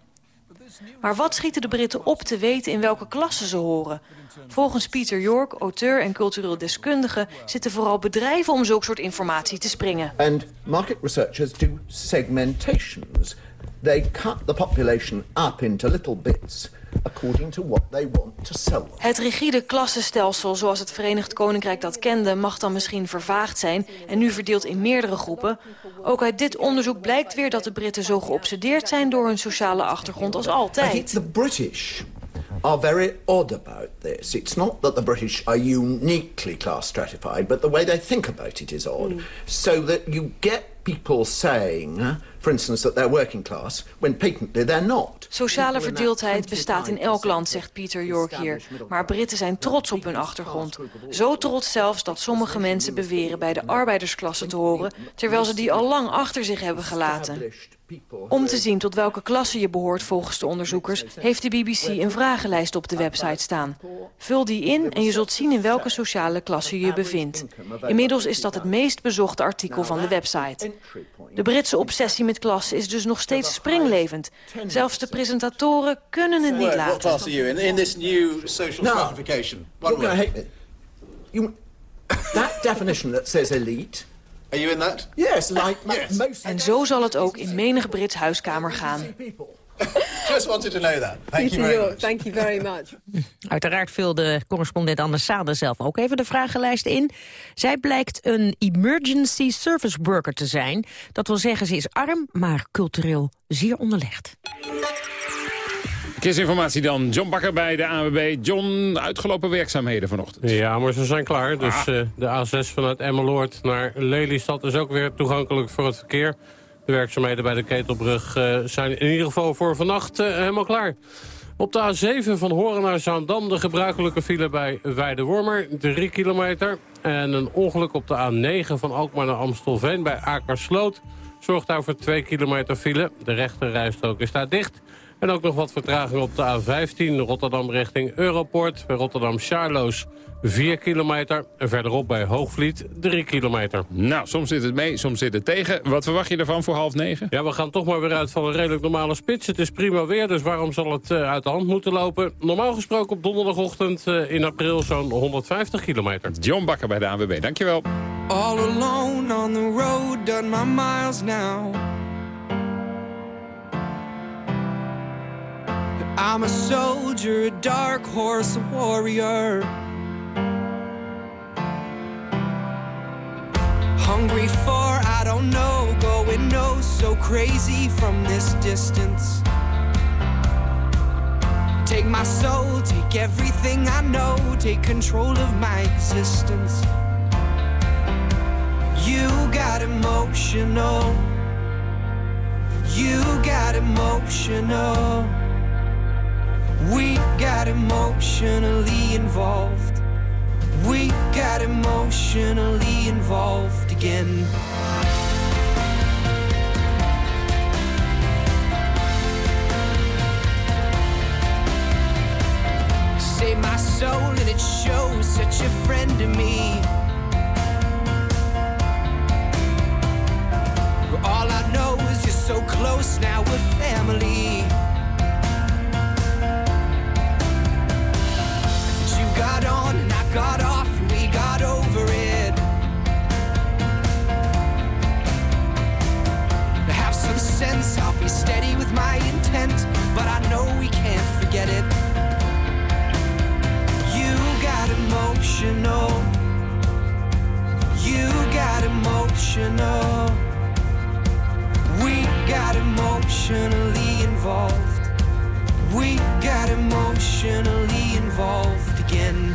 Maar wat schieten de Britten op te weten in welke klasse ze horen? Volgens Peter York, auteur en cultureel deskundige... zitten vooral bedrijven om zulk soort informatie te springen. And market researchers do segmentations. They cut the population up into little bits according to what they want to sell. Het rigide klassenstelsel zoals het Verenigd Koninkrijk dat kende... mag dan misschien vervaagd zijn en nu verdeeld in meerdere groepen. Ook uit dit onderzoek blijkt weer dat de Britten zo geobsedeerd zijn... door hun sociale achtergrond als altijd. the British are very odd about this. It's not that the British are uniquely class stratified, but the way they think about it is odd. So that you get people saying, for instance, that they're working class, when patently they're not. Sociale verdeeldheid bestaat in elk land, zegt Peter York hier. Maar Britten zijn trots op hun achtergrond. Zo trots zelfs dat sommige mensen beweren bij de arbeidersklasse te horen... terwijl ze die al lang achter zich hebben gelaten. Om te zien tot welke klasse je behoort volgens de onderzoekers... heeft de BBC een vragenlijst op de website staan. Vul die in en je zult zien in welke sociale klasse je je bevindt. Inmiddels is dat het meest bezochte artikel van de website. De Britse obsessie met klasse is dus nog steeds springlevend. Zelfs de presentatoren kunnen het niet laten. are you in? In this new social No. stratification? One You're gonna word. hate me. You, that definition that says elite... Are you in that? Yes, like most... En zo zal het ook in menig Brits huiskamer gaan. Just wanted to know that. Thank you very much. Thank you very much. Uiteraard vulde correspondent Anne zelf ook even de vragenlijst in. Zij blijkt een emergency service worker te zijn. Dat wil zeggen, ze is arm, maar cultureel zeer onderlegd. Verkeersinformatie dan. John Bakker bij de AWB. John, uitgelopen werkzaamheden vanochtend. Ja, maar ze zijn klaar. Dus eh, de A6 vanuit Emmeloord naar Lelystad is ook weer toegankelijk voor het verkeer. De werkzaamheden bij de Ketelbrug eh, zijn in ieder geval voor vannacht eh, helemaal klaar. Op de A7 van Horen naar Zaandam de gebruikelijke file bij Weidewormer, 3 kilometer. En een ongeluk op de A9 van Alkmaar naar Amstelveen bij Akersloot... zorgt daar voor 2 kilometer file. De rechterrijstrook is daar dicht. En ook nog wat vertraging op de A15 Rotterdam richting Europort. Bij Rotterdam Charloes 4 kilometer. En verderop bij Hoogvliet 3 kilometer. Nou, soms zit het mee, soms zit het tegen. Wat verwacht je ervan voor half negen? Ja, we gaan toch maar weer uit van een redelijk normale spits. Het is prima weer, dus waarom zal het eh, uit de hand moeten lopen? Normaal gesproken op donderdagochtend eh, in april zo'n 150 kilometer. John Bakker bij de ANWB, dankjewel. All alone on the road, done my miles now. I'm a soldier, a dark horse, a warrior. Hungry for, I don't know, going oh so crazy from this distance. Take my soul, take everything I know, take control of my existence. You got emotional. You got emotional. Emotionally involved. We got emotionally involved again. Say my soul and it shows such a friend to me. All I know is you're so close now, we're family. Got off we got over it. To have some sense, I'll be steady with my intent, but I know we can't forget it. You got emotional. You got emotional. We got emotionally involved. We got emotionally involved again.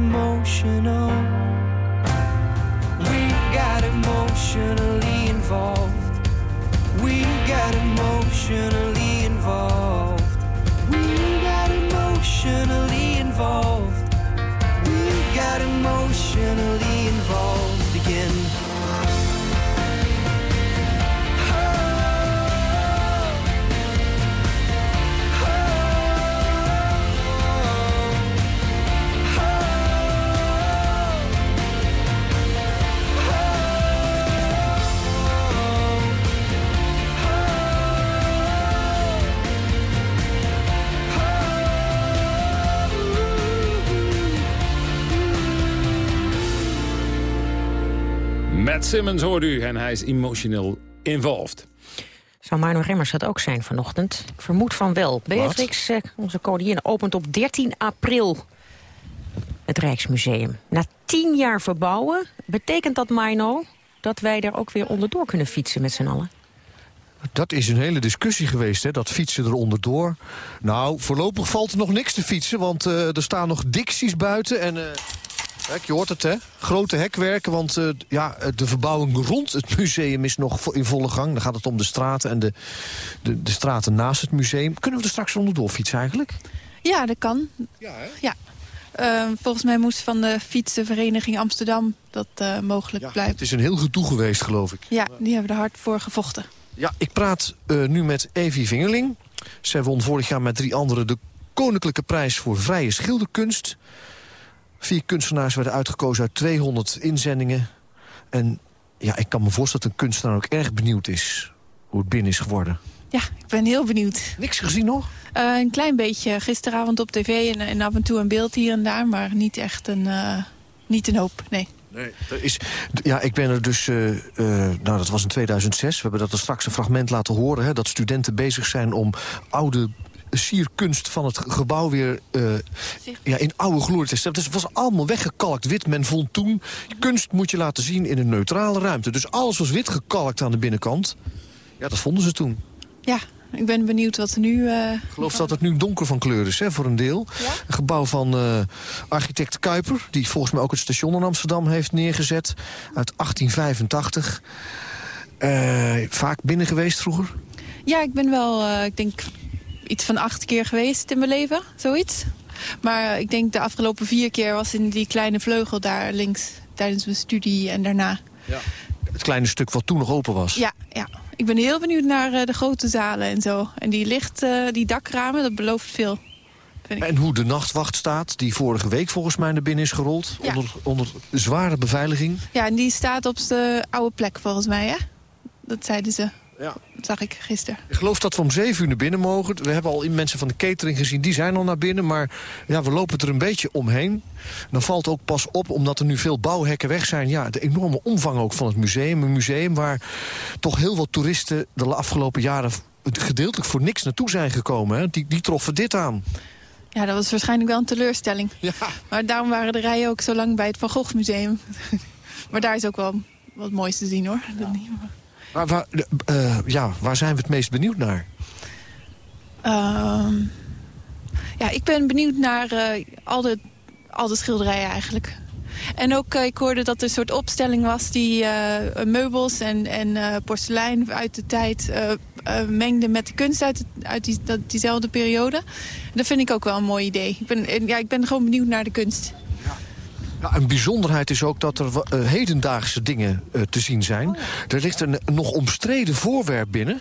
You got emotional. Simmons hoort u en hij is emotional involved. Zou Marno Remmers dat ook zijn vanochtend? Ik vermoed van wel. Beatrix, eh, onze koningin, opent op 13 april het Rijksmuseum. Na tien jaar verbouwen, betekent dat, Marno, dat wij daar ook weer onderdoor kunnen fietsen met z'n allen? Dat is een hele discussie geweest, hè, dat fietsen er onderdoor. Nou, voorlopig valt er nog niks te fietsen, want eh, er staan nog dicties buiten. En, eh, kijk, je hoort het, hè? Grote hekwerken, want eh, ja, de verbouwing rond het museum is nog in volle gang. Dan gaat het om de straten en de, de, de straten naast het museum. Kunnen we er straks onderdoor fietsen eigenlijk? Ja, dat kan. Ja, Ja. Eh, volgens mij moest van de fietsenvereniging Amsterdam dat eh, mogelijk blijven. Het is een heel gedoe geweest, geloof ik. Ja, die hebben er hard voor gevochten. Ja, ik praat eh, nu met Evie Vingerling. Zij won vorig jaar met drie anderen de Koninklijke Prijs voor Vrije Schilderkunst. Vier kunstenaars werden uitgekozen uit 200 inzendingen. En ja, ik kan me voorstellen dat een kunstenaar ook erg benieuwd is... hoe het binnen is geworden. Ja, ik ben heel benieuwd. Niks gezien nog? Eh, een klein beetje gisteravond op tv en, en af en toe een beeld hier en daar. Maar niet echt een, eh, niet een hoop, nee. Nee. Er is, ja, ik ben er dus... eh, eh, nou, dat was in 2006. We hebben dat er straks een fragment laten horen... Hè, dat studenten bezig zijn om oude sierkunst van het gebouw weer eh, ja, in oude glorie te stellen. Dus het was allemaal weggekalkt wit. Men vond toen, kunst moet je laten zien in een neutrale ruimte. Dus alles was wit gekalkt aan de binnenkant. Ja, dat vonden ze toen. Ja, ik ben benieuwd wat er nu... eh, Ik geloof dat het nu donker van kleur is, hè, voor een deel. Een gebouw van eh, architect Kuiper... die volgens mij ook het station in Amsterdam heeft neergezet. Uit 1885. Eh, vaak binnen geweest vroeger. Ja, ik ben wel, ik denk, iets van acht keer geweest in mijn leven. Zoiets. Maar ik denk de afgelopen vier keer was in die kleine vleugel daar links... tijdens mijn studie en daarna. Het kleine stuk wat toen nog open was. Ja, ja. Ik ben heel benieuwd naar eh, de grote zalen en zo. En die licht, eh, die dakramen, dat belooft veel. Vind ik. En hoe de nachtwacht staat, die vorige week volgens mij naar binnen is gerold. Ja. Onder, onder zware beveiliging. Ja, en die staat op de oude plek volgens mij, hè? Dat zeiden ze. Ja. Dat zag ik gisteren. Ik geloof dat we om zeven uur naar binnen mogen. We hebben al mensen van de catering gezien, die zijn al naar binnen. Maar ja, we lopen er een beetje omheen. Dan valt ook pas op, omdat er nu veel bouwhekken weg zijn... ja, de enorme omvang ook van het museum. Een museum waar toch heel veel toeristen de afgelopen jaren... gedeeltelijk voor niks naartoe zijn gekomen. Hè. Die, die troffen dit aan. Ja, dat was waarschijnlijk wel een teleurstelling. Ja. Maar daarom waren de rijen ook zo lang bij het Van Gogh Museum. maar daar is ook wel wat moois te zien, hoor. Dat niet, maar- waar, eh, ja, waar zijn we het meest benieuwd naar? Ehm, Ja, ik ben benieuwd naar uh, al, de, al de schilderijen eigenlijk. En ook, uh, ik hoorde dat er een soort opstelling was die meubels en, en porselein uit de tijd mengde met de kunst uit, uit die, dat, diezelfde periode. Dat vind ik ook wel een mooi idee. Ik ben, ja, ik ben gewoon benieuwd naar de kunst. Ja, een bijzonderheid is ook dat er uh, hedendaagse dingen uh, te zien zijn. Oh, ja. Er ligt een nog omstreden voorwerp binnen.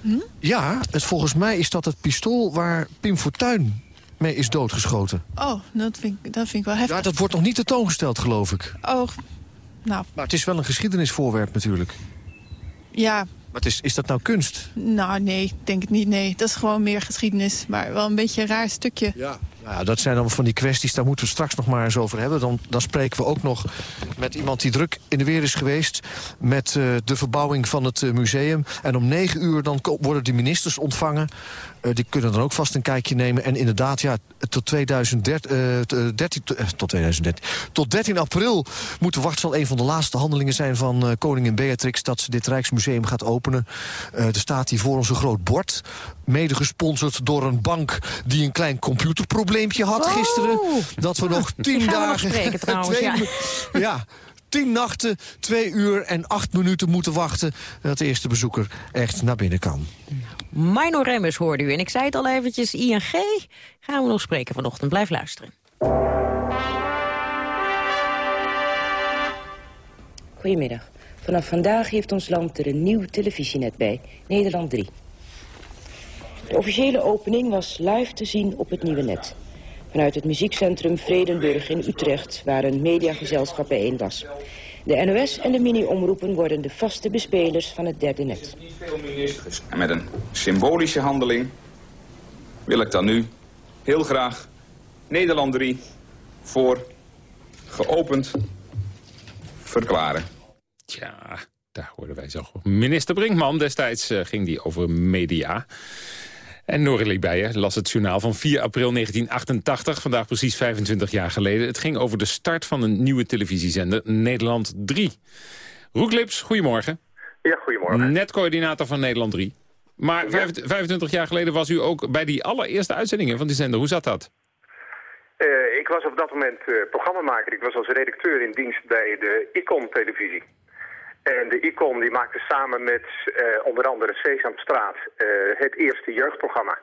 Hm? Ja, het, volgens mij is dat het pistool waar Pim Fortuyn mee is doodgeschoten. Oh, dat vind, ik, dat vind ik wel heftig. Ja, dat wordt nog niet tentoongesteld, geloof ik. Oh, nou. Maar het is wel een geschiedenisvoorwerp natuurlijk. Ja. Maar is, is dat nou kunst? Nou, nee, denk het niet, nee. Dat is gewoon meer geschiedenis, maar wel een beetje een raar stukje. Ja. Nou, dat zijn dan van die kwesties, daar moeten we straks nog maar eens over hebben. Dan, dan spreken we ook nog met iemand die druk in de weer is geweest... met uh, de verbouwing van het uh, museum. En om negen uur dan worden de ministers ontvangen. Uh, die kunnen dan ook vast een kijkje nemen. En inderdaad, ja, tot 2013, 13, tot 2013, tot 13 april moet de wachtsel een van de laatste handelingen zijn van koningin Beatrix... dat ze dit Rijksmuseum gaat openen. er staat hier voor ons een groot bord. Mede gesponsord door een bank die een klein computerprobleempje had gisteren. Dat we nog tien dagen... Spreken, trouwens, twee, ja. ja tien nachten, twee uur en acht minuten moeten wachten... dat de eerste bezoeker echt naar binnen kan. Mino Remmers hoorde u. En ik zei het al eventjes, ING gaan we nog spreken vanochtend. Blijf luisteren. Goedemiddag. Vanaf vandaag heeft ons land er een nieuw televisienet bij, Nederland 3. De officiële opening was live te zien op het nieuwe net. Vanuit het muziekcentrum Vredenburg in Utrecht, waar een mediagezelschap bijeen was. De NOS en de mini-omroepen worden de vaste bespelers van het derde net. En met een symbolische handeling wil ik dan nu heel graag Nederland 3 voor geopend verklaren. Tja, daar hoorden wij zo. Minister Brinkman, destijds uh, ging die over media. En Norelie Beijer las het journaal van 4 april 1988, vandaag precies 25 jaar geleden. Het ging over de start van een nieuwe televisiezender, Nederland 3. Roeklips, goedemorgen. Ja, goedemorgen. Netcoördinator van Nederland 3. Maar 25 jaar geleden was u ook bij die allereerste uitzendingen van die zender. Hoe zat dat? Uh, ik was op dat moment uh, programmamaker. Ik was als redacteur in dienst bij de Icon-televisie. En de ICOM die maakte samen met uh, onder andere Sesamstraat uh, het eerste jeugdprogramma.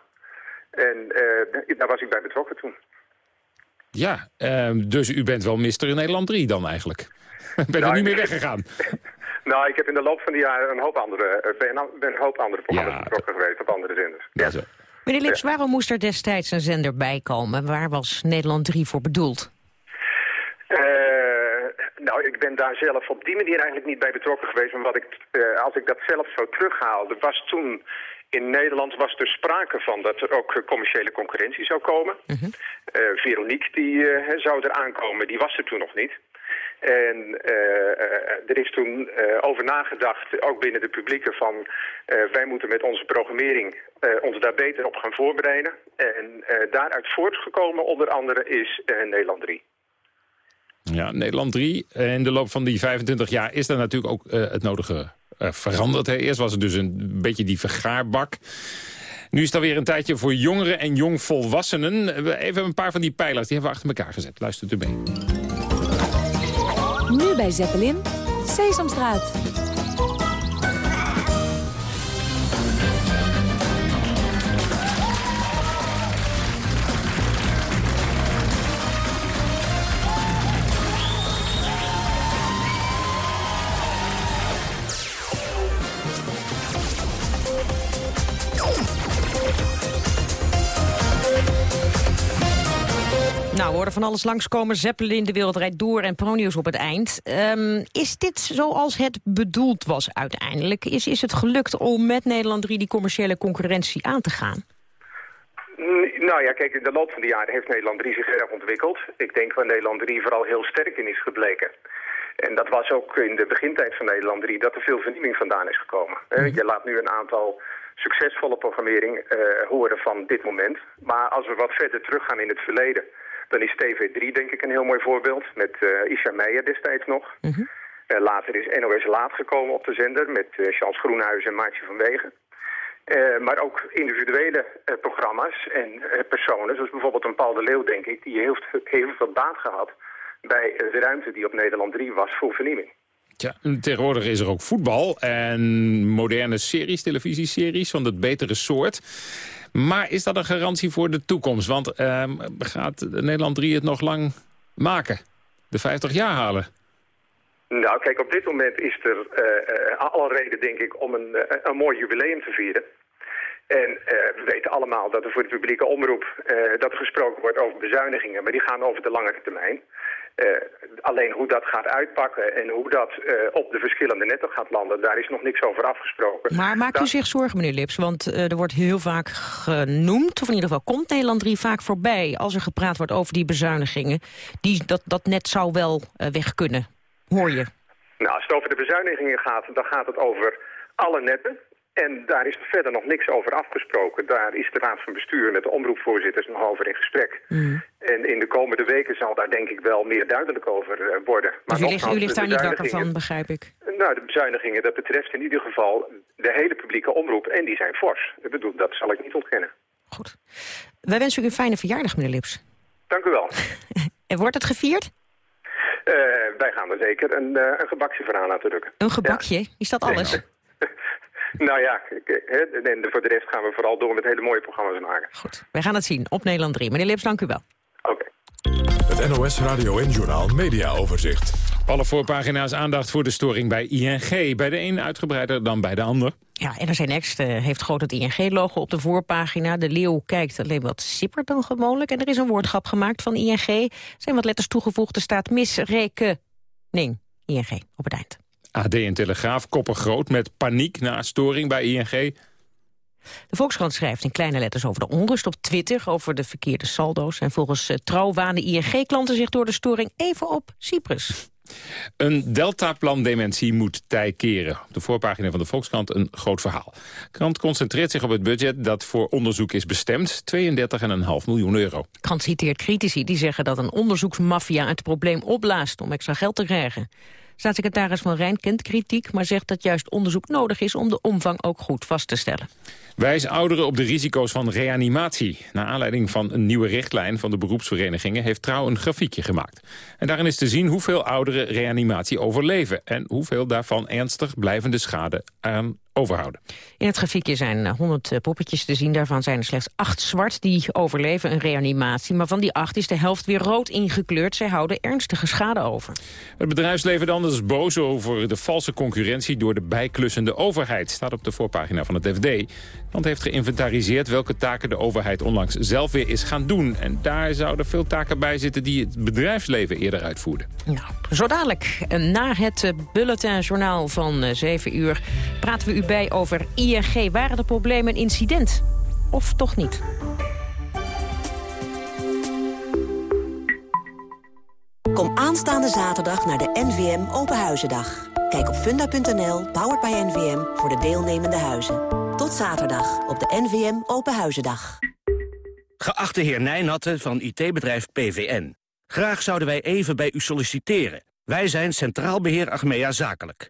En uh, daar was ik bij betrokken toen. Ja, ehm, dus u bent wel mister in Nederland 3 dan eigenlijk? bent nou, u niet meer weggegaan? nou, ik heb in de loop van die jaren een hoop andere, ben, ben een hoop andere programma's ja, betrokken geweest op andere zenders. Ja, zo. Meneer Lips, waarom moest er destijds een zender bij komen? Waar was Nederland 3 voor bedoeld? Nou, ik ben daar zelf op die manier eigenlijk niet bij betrokken geweest. Maar wat ik, uh, als ik dat zelf zo terughaalde, was toen in Nederland was er sprake van dat er ook commerciële concurrentie zou komen. Uh, Veronique die uh, zou er aankomen, die was er toen nog niet. En er is toen over nagedacht, ook binnen de publieke, van wij moeten met onze programmering ons daar beter op gaan voorbereiden. En daaruit voortgekomen onder andere is Nederland 3. Ja, Nederland 3. In de loop van die 25 jaar is er natuurlijk ook uh, het nodige uh, veranderd. Hè. Eerst was het dus een beetje die vergaarbak. Nu is er weer een tijdje voor jongeren en jongvolwassenen. Even een paar van die pijlers, die hebben we achter elkaar gezet. Luistert u mee. Nu bij Zeppelin, Sesamstraat. Hoorden van alles langskomen. Zeppelin, de wereldrijd door en Pronius op het eind. Um, is dit zoals het bedoeld was uiteindelijk? Is, is het gelukt om met Nederland 3 die commerciële concurrentie aan te gaan? Nou ja, kijk, in de loop van de jaren heeft Nederland 3 zich erg ontwikkeld. Ik denk waar Nederland 3 vooral heel sterk in is gebleken. En dat was ook in de begintijd van Nederland 3 dat er veel vernieuwing vandaan is gekomen. Mm Je laat nu een aantal succesvolle programmering uh, horen van dit moment. Maar als we wat verder teruggaan in het verleden... Dan is TV3 denk ik een heel mooi voorbeeld, met uh, Isha Meijer destijds nog. Mm -hmm. uh, later is NOS Laat gekomen op de zender met uh, Charles Groenhuis en Maartje van Wegen. Eh, maar ook individuele eh, programma's en eh, personen, zoals bijvoorbeeld een Paul de Leeuw, denk ik, die heeft heel veel baat gehad bij de ruimte die op Nederland 3 was voor vernieuwing. Ja, tegenwoordig is er ook voetbal en moderne series, televisieseries van het betere soort. Maar is dat een garantie voor de toekomst? Want uh, gaat Nederland 3 het nog lang maken? De 50 jaar halen? Nou, kijk, op dit moment is er uh, alle reden, denk ik, om een, een mooi jubileum te vieren. En we weten allemaal dat er voor de publieke omroep dat er gesproken wordt over bezuinigingen, maar die gaan over de langere termijn. Uh, alleen hoe dat gaat uitpakken en hoe dat uh, op de verschillende netten gaat landen, daar is nog niks over afgesproken. Maar maakt u zich zorgen, meneer Lips? Want uh, er wordt heel vaak genoemd, of in ieder geval komt Nederland 3 vaak voorbij... als er gepraat wordt over die bezuinigingen. Die, dat, dat net zou wel weg kunnen, hoor je? Nou, als het over de bezuinigingen gaat, dan gaat het over alle netten. En daar is verder nog niks over afgesproken. Daar is de Raad van Bestuur met de omroepvoorzitters nog over in gesprek. Mm. En in de komende weken zal daar denk ik wel meer duidelijk over uh, worden. Maar dus u ligt, u ligt daar niet wakker van, begrijp ik? Nou, de bezuinigingen, dat betreft in ieder geval de hele publieke omroep. En die zijn fors. Ik bedoel, dat zal ik niet ontkennen. Goed. Wij wensen u een fijne verjaardag, meneer Lips. Dank u wel. en wordt het gevierd? Uh, wij gaan er zeker een, uh, een gebakje voor aan laten drukken. Een gebakje? Ja. Is dat alles? Nou ja, en voor de rest gaan we vooral door met hele mooie programma's maken. Goed, wij gaan het zien op Nederland 3. Meneer Lips, dank u wel. Oké. Het NOS Radio en Journaal Media Overzicht. Alle voorpagina's aandacht voor de storing bij ING. Bij de een uitgebreider dan bij de ander. Ja, NRC Next uh, heeft groot het ING-logo op de voorpagina. De leeuw kijkt alleen wat sipper dan gewoonlijk. En er is een woordgrap gemaakt van ING. Er zijn wat letters toegevoegd. Er staat misrekening. ING op het eind. AD en Telegraaf koppen groot met paniek na storing bij ING. De Volkskrant schrijft in kleine letters over de onrust op Twitter... over de verkeerde saldo's. En volgens uh, trouw wanen ING-klanten zich door de storing even op Cyprus. Een deltaplan-dementie moet tij keren. Op de voorpagina van de Volkskrant een groot verhaal. De krant concentreert zich op het budget dat voor onderzoek is bestemd. 32,5 miljoen euro. De krant citeert critici die zeggen dat een onderzoeksmafia het probleem opblaast om extra geld te krijgen. Staatssecretaris Van Rijn kent kritiek, maar zegt dat juist onderzoek nodig is om de omvang ook goed vast te stellen. Wijs ouderen op de risico's van reanimatie. Naar aanleiding van een nieuwe richtlijn van de beroepsverenigingen heeft Trouw een grafiekje gemaakt. En daarin is te zien hoeveel ouderen reanimatie overleven en hoeveel daarvan ernstig blijvende schade aan overhouden. In het grafiekje zijn 100 eh, poppetjes te zien. Daarvan zijn er slechts acht zwart die overleven een reanimatie. Maar van die acht is de helft weer rood ingekleurd. Zij houden ernstige schade over. Het bedrijfsleven dan is boos over de valse concurrentie... door de bijklussende overheid. Staat op de voorpagina van het FD. Want heeft geïnventariseerd welke taken de overheid onlangs zelf weer is gaan doen. En daar zouden veel taken bij zitten die het bedrijfsleven eerder uitvoerde. Nou, zo dadelijk, na het bulletinjournaal van 7 uur... praten we u bij over ING. Waren de problemen een incident? Of toch niet? Kom aanstaande zaterdag naar de NVM Openhuizendag. Kijk op funda.nl, powered by NVM, voor de deelnemende huizen. Tot zaterdag op de NVM Openhuizendag. Geachte heer Nijnatten van IT-bedrijf PVN. Graag zouden wij even bij u solliciteren. Wij zijn Centraal Beheer Achmea Zakelijk.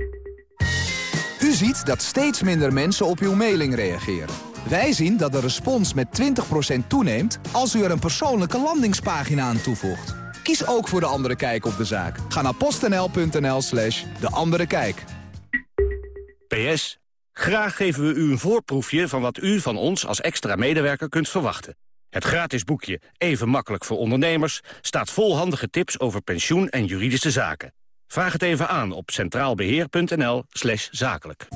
Ziet dat steeds minder mensen op uw mailing reageren. Wij zien dat de respons met 20% toeneemt als u er een persoonlijke landingspagina aan toevoegt. Kies ook voor De Andere Kijk op de zaak. Ga naar postnl.nl slash De Andere Kijk. PS, graag geven we u een voorproefje van wat u van ons als extra medewerker kunt verwachten. Het gratis boekje Even makkelijk voor ondernemers staat vol handige tips over pensioen en juridische zaken. Vraag het even aan op centraalbeheer.nl zakelijk.